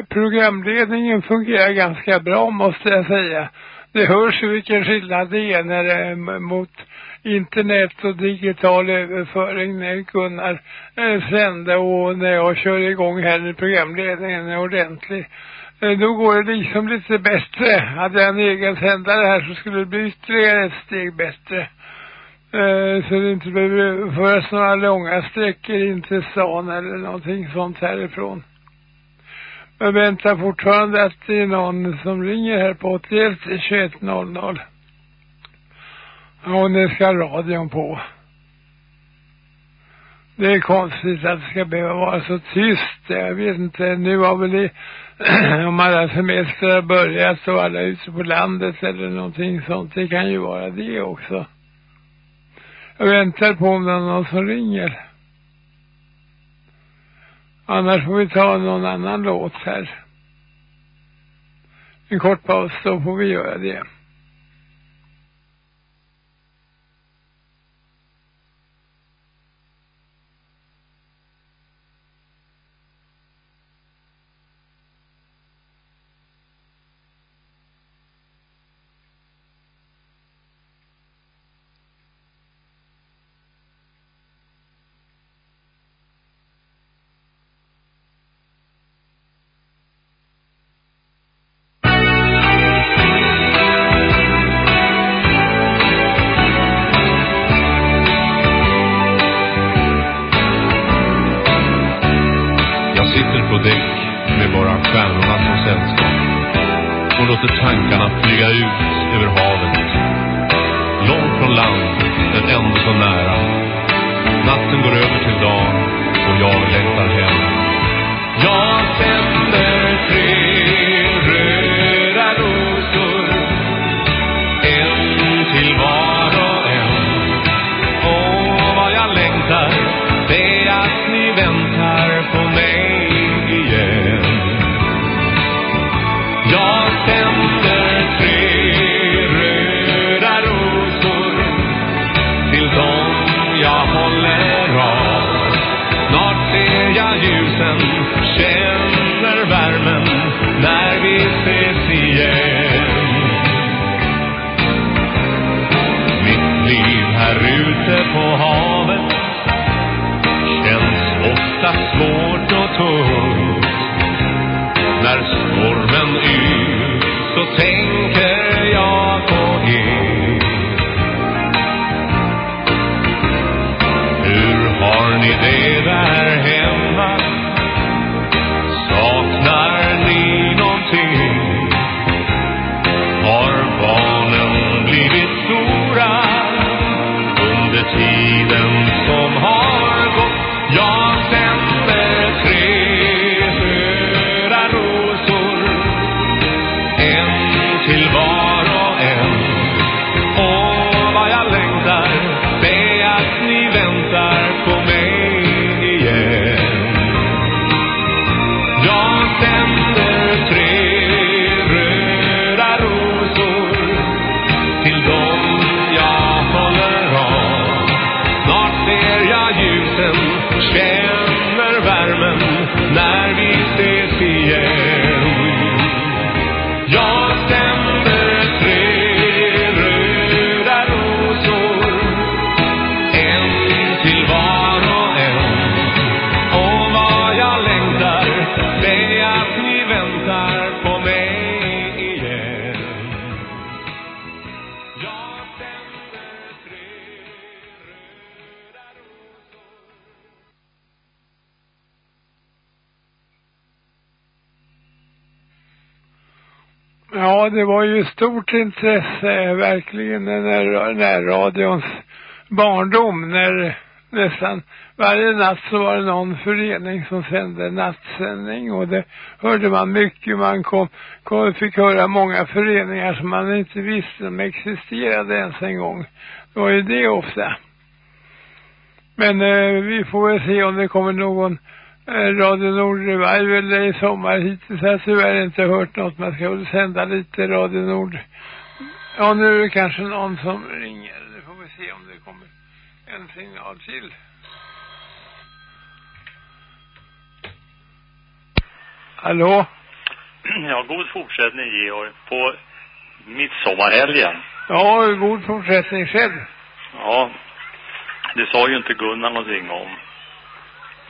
programledningen fungerar ganska bra måste jag säga. Det hörs ju vilken skillnad det är när eh, det är mot internet och digital överföring när Gunnar eh, sände och när jag kör igång här i programledningen är ordentlig. Eh, då går det liksom lite bättre. Hade jag en egen sändare här så skulle det bli ytterligare ett steg bättre. Eh, så det inte behöver föras några långa sträckor in till stan eller någonting sånt härifrån. Jag väntar fortfarande att det är någon som ringer här på 81 21 00. Och nu ska radion på. Det är konstigt att det ska behöva vara så tyst. Jag vet inte, nu har väl det, om alla semestrar börjat och alla är ute på landet eller någonting sånt. Det kan ju vara det också. Jag väntar på om det är någon som ringer. Annars får vi ta någon annan låt här. En kort paus, då får vi göra det. Ja, det var ju stort intresse verkligen när närradions barndom när nästan varje natt så var det någon förening som sände nattsändning och det hörde man mycket. Man kom, kom, fick höra många föreningar som man inte visste om existerade ens en gång. Det var ju det ofta. Men eh, vi får väl se om det kommer någon Radio Nord Revival i sommar. Hittills har jag tyvärr inte hört något. Man ska väl sända lite Radio Nord. Ja, nu är det kanske någon som ringer. Det får vi se om det kommer en signal till. Hallå? Ja, god fortsättning Georg. På midsommarhelgen. Ja, god fortsättning själv. Ja. Det sa ju inte Gunnar någonting om.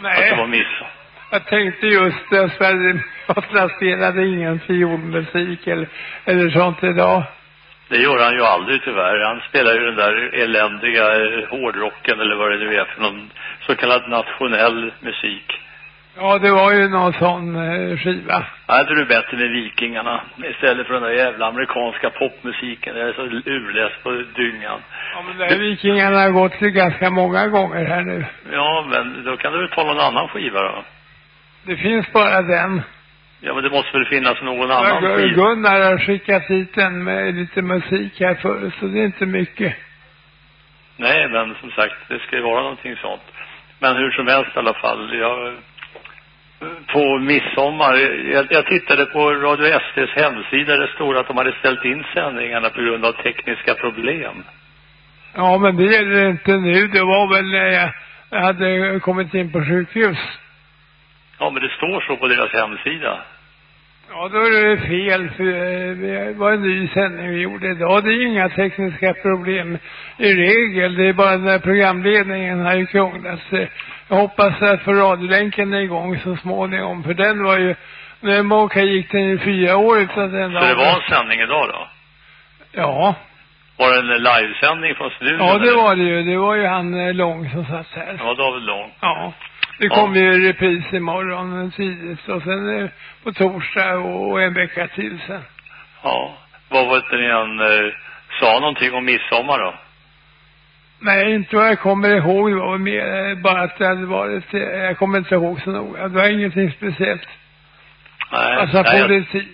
Nej. Att det var midsommar. Jag tänkte just det, Sverigedemokraterna spelade ingen fiolmusik eller, eller sånt idag. Det gör han ju aldrig tyvärr. Han spelar ju den där eländiga eh, hårdrocken eller vad det nu är för någon så kallad nationell musik. Ja, det var ju någon sån eh, skiva. Tror det är bättre med Vikingarna istället för den där jävla amerikanska popmusiken. Jag är så urläs på dyngan. Ja, men där Vikingarna har gått till ganska många gånger här nu. Ja, men då kan du ta någon annan skiva då? Det finns bara den. Ja, men det måste väl finnas någon Ja, annan skiva? Gunnar har skickat hit en med lite musik här förut, så det är inte mycket. Nej, men som sagt, det ska ju vara någonting sånt. Men hur som helst i alla fall, jag på midsommar, jag, jag tittade på Radio SDs hemsida, det stod att de hade ställt in sändningarna på grund av tekniska problem. Ja, men det gäller inte nu. Det var väl när jag hade kommit in på sjukhus. Ja, men det står så på deras hemsida. Ja, då är det fel. För eh, det var en ny sändning vi gjorde idag. Det är inga tekniska problem i regel. Det är bara den här programledningen har ju krånglat sig. Jag hoppas att få radiolänken är igång så småningom. För den var ju, när Moka gick den i fyra år utan den Så det var en sändning idag då? Ja. Var det en livesändning från studion? Ja, det eller? var det ju. Det var ju han eh, Lång som satt här. Ja, David Lång. Ja. Det Ja. kommer ju repris imorgon tidigt och sen på torsdag och en vecka till sen. Ja. Vad var det ni han eh, sa någonting om midsommar då? Nej, inte vad jag kommer ihåg. Det var mer eh, bara att det hade varit, eh, jag kommer inte ihåg så noga. Det var ingenting speciellt. Nej. Passa nej, jag, tid.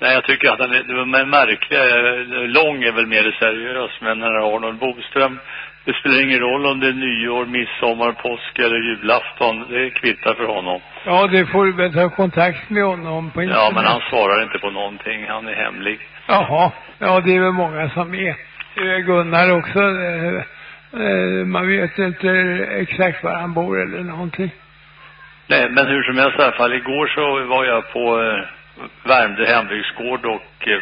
Nej, jag tycker att den är, med märkliga, eh, Lång är väl mer seriös, men när Arnold Boström, det spelar ingen roll om det är nyår, midsommar, påsk eller julafton. Det kvittar för honom. Ja, det får du väl ta kontakt med honom på internet. Ja, men han svarar inte på någonting. Han är hemlig. Jaha. Ja, det är väl många som är. Är Gunnar också. Eh, eh, man vet inte exakt var han bor eller någonting. Nej, men hur som helst i alla fall. Igår så var jag på eh, Värmdö hembygdsgård och eh,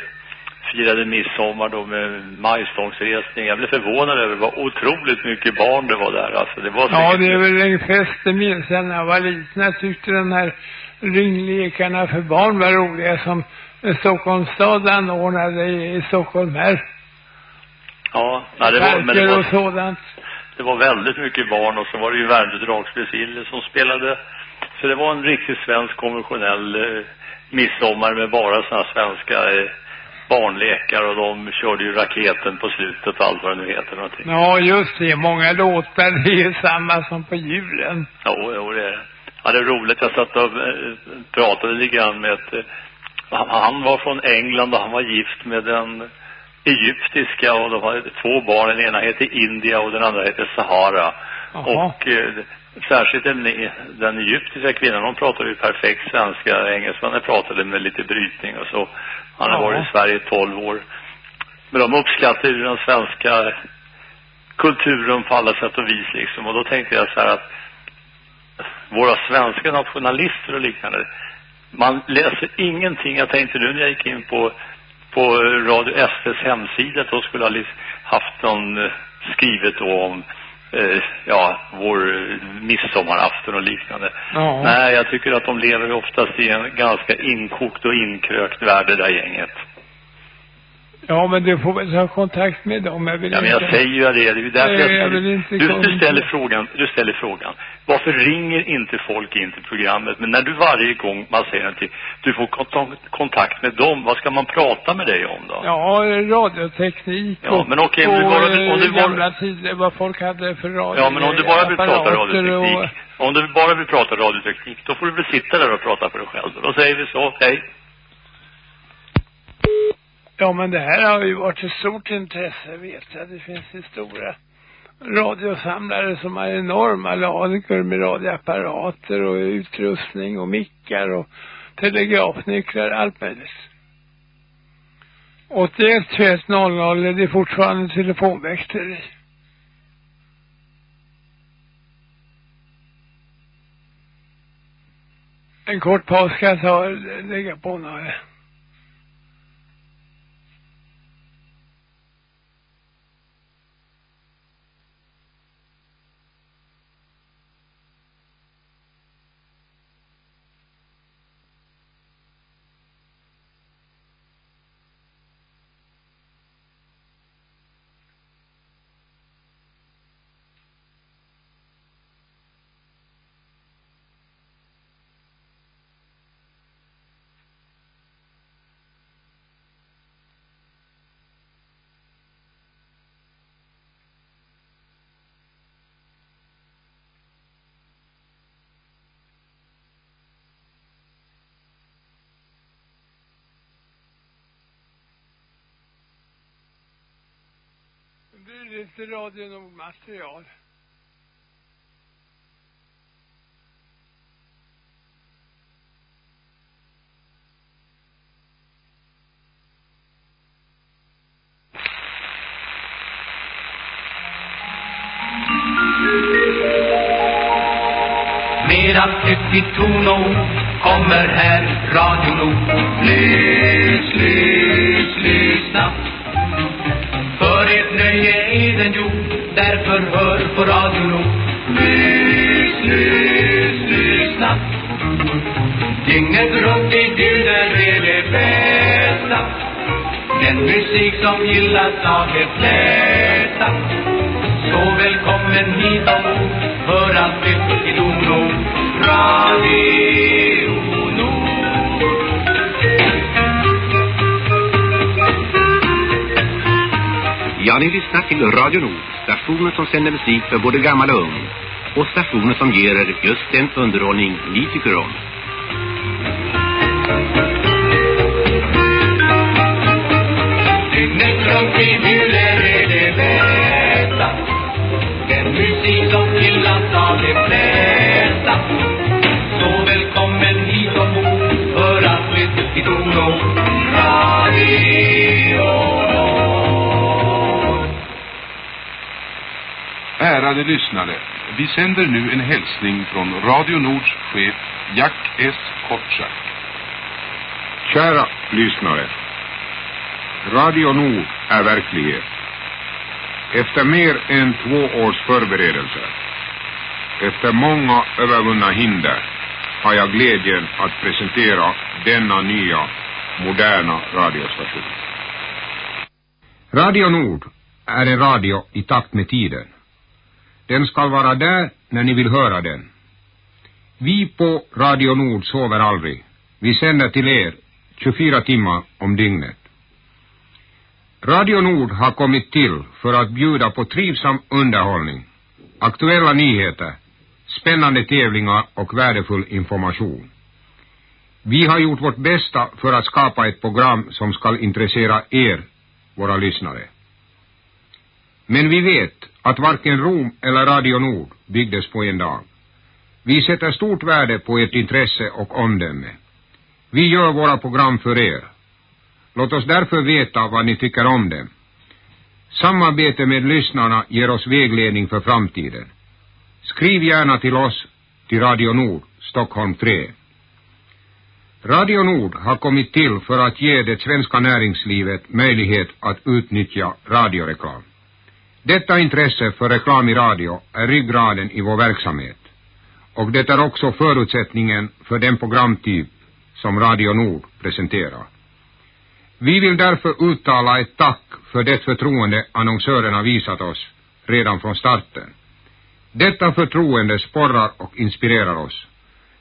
firade midsommar då med majstångsresning. Jag blev förvånad över vad otroligt mycket barn det var där. Alltså det var så Ja, mycket- det är väl en fest, det minns jag när jag var liten. Jag tyckte den här ringlekarna för barn var roliga som Stockholms stad anordnade i, i Stockholm här. Ja, nej, det var, men det var, och sådant. det var väldigt mycket barn och så var det ju Värmdö dragspelsgille som spelade. Så det var en riktigt svensk konventionell eh, midsommar med bara såna svenska eh, barnlekar och de körde ju raketen på slutet och allt vad det nu heter någonting. Ja, just det. Många låtar, det är samma som på julen. Jo, jo, det är det. Ja, det är roligt. Jag satt och eh, pratade lite grann med ett, eh, han, var från England och han var gift med en egyptiska och de hade två barn. Den ena heter India och den andra heter Sahara. Jaha. Och särskilt den, den egyptiska kvinnan, hon pratade ju perfekt svenska. Engelsmannen pratade med lite brytning och så. Han har Ja. varit i Sverige i 12 år. Men de uppskattar ju den svenska kulturen på alla sätt och vis liksom. Och då tänkte jag så här att våra svenska nationalister och liknande, man läser ingenting. Jag tänkte nu när jag gick in på, på Radio SDs hemsida att de skulle ha haft någon eh, skrivet då om eh, ja, vår midsommarafton och liknande. Ja. Nej, jag tycker att de lever oftast i en ganska inkokt och inkrökt värld det där gänget. Ja, men du får väl ta kontakt med dem. Jag vill Ja, men inte... jag säger ju det. Det är ju därför Nej, jag, jag inte du, du, ställer frågan, du ställer frågan. Varför ringer inte folk in till programmet? Men när du varje gång man säger någonting, du får kontakt, med dem, vad ska man prata med dig om då? Ja, radioteknik Ja, och, men okej, om du och, bara- eh, om du bara- gamla tider, vad folk hade för radio. Ja, men om du bara vill prata radioteknik, och- om du bara vill prata radioteknik, då får du väl sitta där och prata för dig själv. Då säger vi så, hej. Ja, men det här har ju varit ett stort intresse, vet jag. Det finns ju stora radiosamlare som har enorma lager med radioapparater och utrustning och mickar och telegrafnycklar, allt möjligt. 81 21 00 är det fortfarande telefonväxter i. En kort paus ska jag ta lägga på några. Det är lite Radio Nord-material. Mera tyst i ton och kommer här Radio Nord. Lys, lys, Musik som gillas av de flesta. Så välkommen hit ombord, hör allt nytt i Dono. Radio Nord. Ja, ni lyssnar till Radio Nord, stationen som sänder musik för både gammal och ung. Och stationen som ger er just den underhållning ni tycker om. Dygnet runt i bjuder är det bästa. Den musik som gillas av de flesta. Så välkommen hit ombord, hör allt nytt i Dono. Radio Nord. Ärade lyssnare, vi sänder nu en hälsning från Radio Nords chef Jack S. Kortsak. Kära lyssnare. Radio Nord är verklighet. Efter mer än två års förberedelser, efter många övervunna hinder, har jag glädjen att presentera denna nya, moderna radiostation. Radio Nord är en radio i takt med tiden. Den ska vara där när ni vill höra den. Vi på Radio Nord sover aldrig. Vi sänder till er 24 timmar om dygnet. Radio Nord har kommit till för att bjuda på trivsam underhållning, aktuella nyheter, spännande tävlingar och värdefull information. Vi har gjort vårt bästa för att skapa ett program som ska intressera er, våra lyssnare. Men vi vet att varken Rom eller Radio Nord byggdes på en dag. Vi sätter stort värde på ert intresse och omdöme. Vi gör våra program för er. Låt oss därför veta vad ni tycker om dem. Samarbete med lyssnarna ger oss vägledning för framtiden. Skriv gärna till oss till Radio Nord, Stockholm 3. Radio Nord har kommit till för att ge det svenska näringslivet möjlighet att utnyttja radioreklam. Detta intresse för reklam i radio är ryggraden i vår verksamhet och det är också förutsättningen för den programtyp som Radio Nord presenterar. Vi vill därför uttala ett tack för det förtroende annonsörerna visat oss redan från starten. Detta förtroende sporrar och inspirerar oss.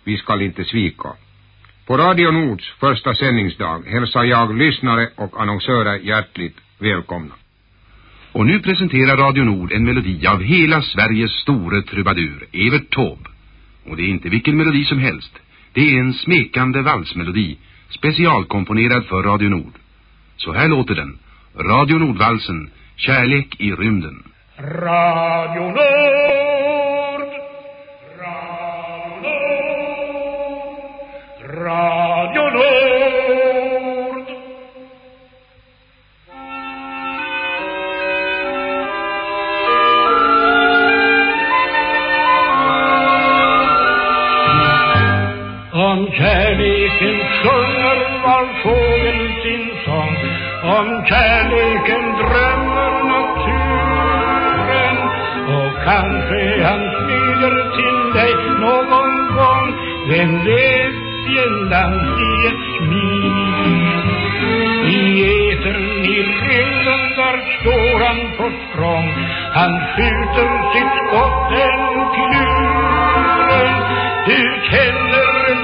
Vi skall inte svika. På Radio Nords första sändningsdag hälsar jag lyssnare och annonsörer hjärtligt välkomna. Och nu presenterar Radio Nord en melodi av hela Sveriges store trubadur, Evert Taube. Och det är inte vilken melodi som helst. Det är en smekande valsmelodi, specialkomponerad för Radio Nord. Så här låter den. Radio Nordvalsen, Kärlek i rymden. Radio Nord, Radio Nord, Radio Nord. Om kärleken sjunger var får om kärleken drömmer naturen Och kanske han flyger till dig någon gång Vem vet fjällan i ett smid I etern i rymden där står han på språng. Han skjuter sitt skott en kluren. Du känner en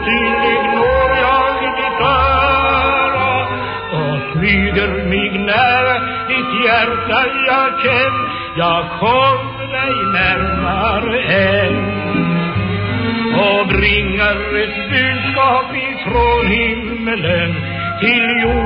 Fast når jag ditt öra Och smyger mig nära ditt hjärta jag känn Jag kom dig närmare än och bringar ett budskap ifrån himmelen till jorden.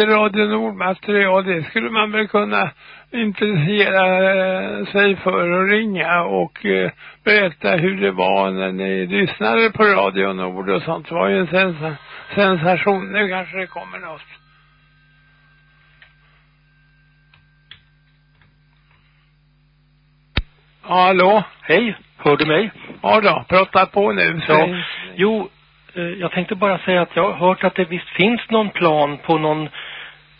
Lite Radio Nord-material. Det skulle man väl kunna intressera eh, sig för och ringa och eh, berätta hur det var när ni lyssnade på Radio Nord och sånt. Det var ju en sens sensation. Nu kanske det kommer något. Hallå? Hej, hör du mig? Ja då, prata på nu. Ja. Jo, eh, jag tänkte bara säga att jag har hört att det visst finns någon plan på någon,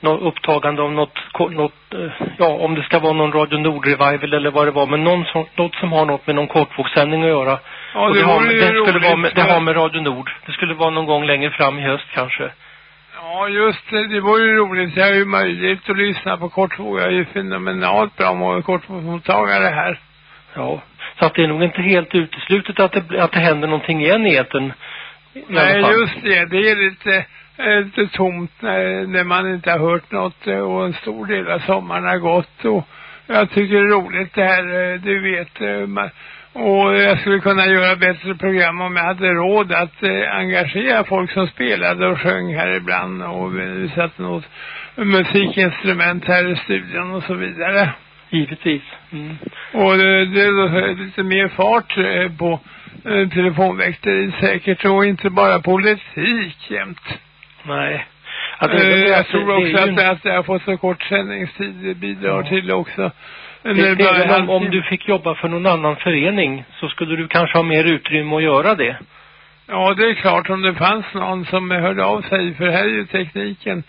någon upptagande av något, något eh, ja, om det ska vara någon Radio Nord-revival eller vad det var, men någon som, något som har något med någon kortvågssändning att göra. Ja, det det, har, det skulle vara roligt med, det har med Radio Nord. Det skulle vara någon gång längre fram i höst kanske. Ja, just det. Det var ju roligt. Jag har ju möjlighet att lyssna på kortvåg. Jag är ju fenomenalt bra med kortvågsmottagare här. Ja. Så att det är nog inte helt uteslutet att det, att det händer någonting igen i etern. I Nej, just det. Det är lite, eh, tomt när, när man inte har hört något eh, och en stor del av sommaren har gått och jag tycker det är roligt det här, eh, du vet. eh, man- Och jag skulle kunna göra bättre program om jag hade råd att eh, engagera folk som spelade och sjöng här ibland och vi satte något musikinstrument här i studion och så vidare. Givetvis. Mm. Och det, det är lite mer fart på telefonväxteriet säkert och inte bara politik jämt. Nej. Ja, det, Eh, det, jag alltså, tror det också ju att, att jag har fått så kort sändningstid det bidrar till också. Det, det väl om, om du fick jobba för någon annan förening så skulle du kanske ha mer utrymme att göra det. Ja, det är klart om det fanns någon som hörde av sig, för här är ju tekniken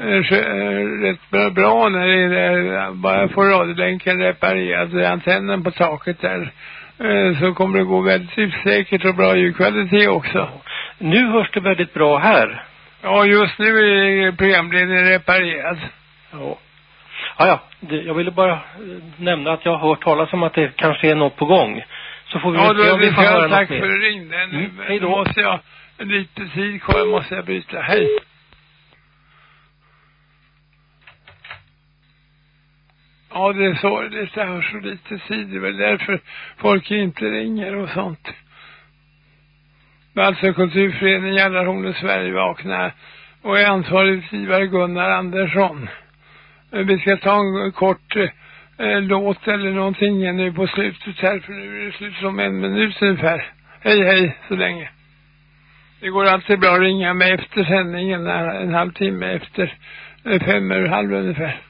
eh, skö- eh, rätt bra, när det är bara få radiolänken reparerad, antennen på taket där, eh, så kommer det gå väldigt säkert och bra ljudkvalitet också. Nu hörs det väldigt bra här. Ja, just nu är programledningen reparerad. Ja. Ja, ja. Det, jag ville bara eh, nämna att jag har hört talas om att det kanske är något på gång. Så får vi Ja, se om vi får höra jag något tack mer. för att du ringde. Mm, hej då. måste jag, lite tid kvar måste jag byta. Hej. Ja, det är sorgligt. Jag har så lite tid. Det är väl därför folk inte ringer och sånt. Alltså kulturföreningen Jallarhorn Sverige vaknar och är ansvarig utgivare Gunnar Andersson. Eh, vi ska ta en kort eh, låt eller någonting nu på slutet här för nu är det slut om en minut ungefär. Hej hej så länge. Det går alltid bra att ringa mig efter sändningen en, halvtimme efter eh, fem över halv ungefär.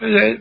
Hej hej.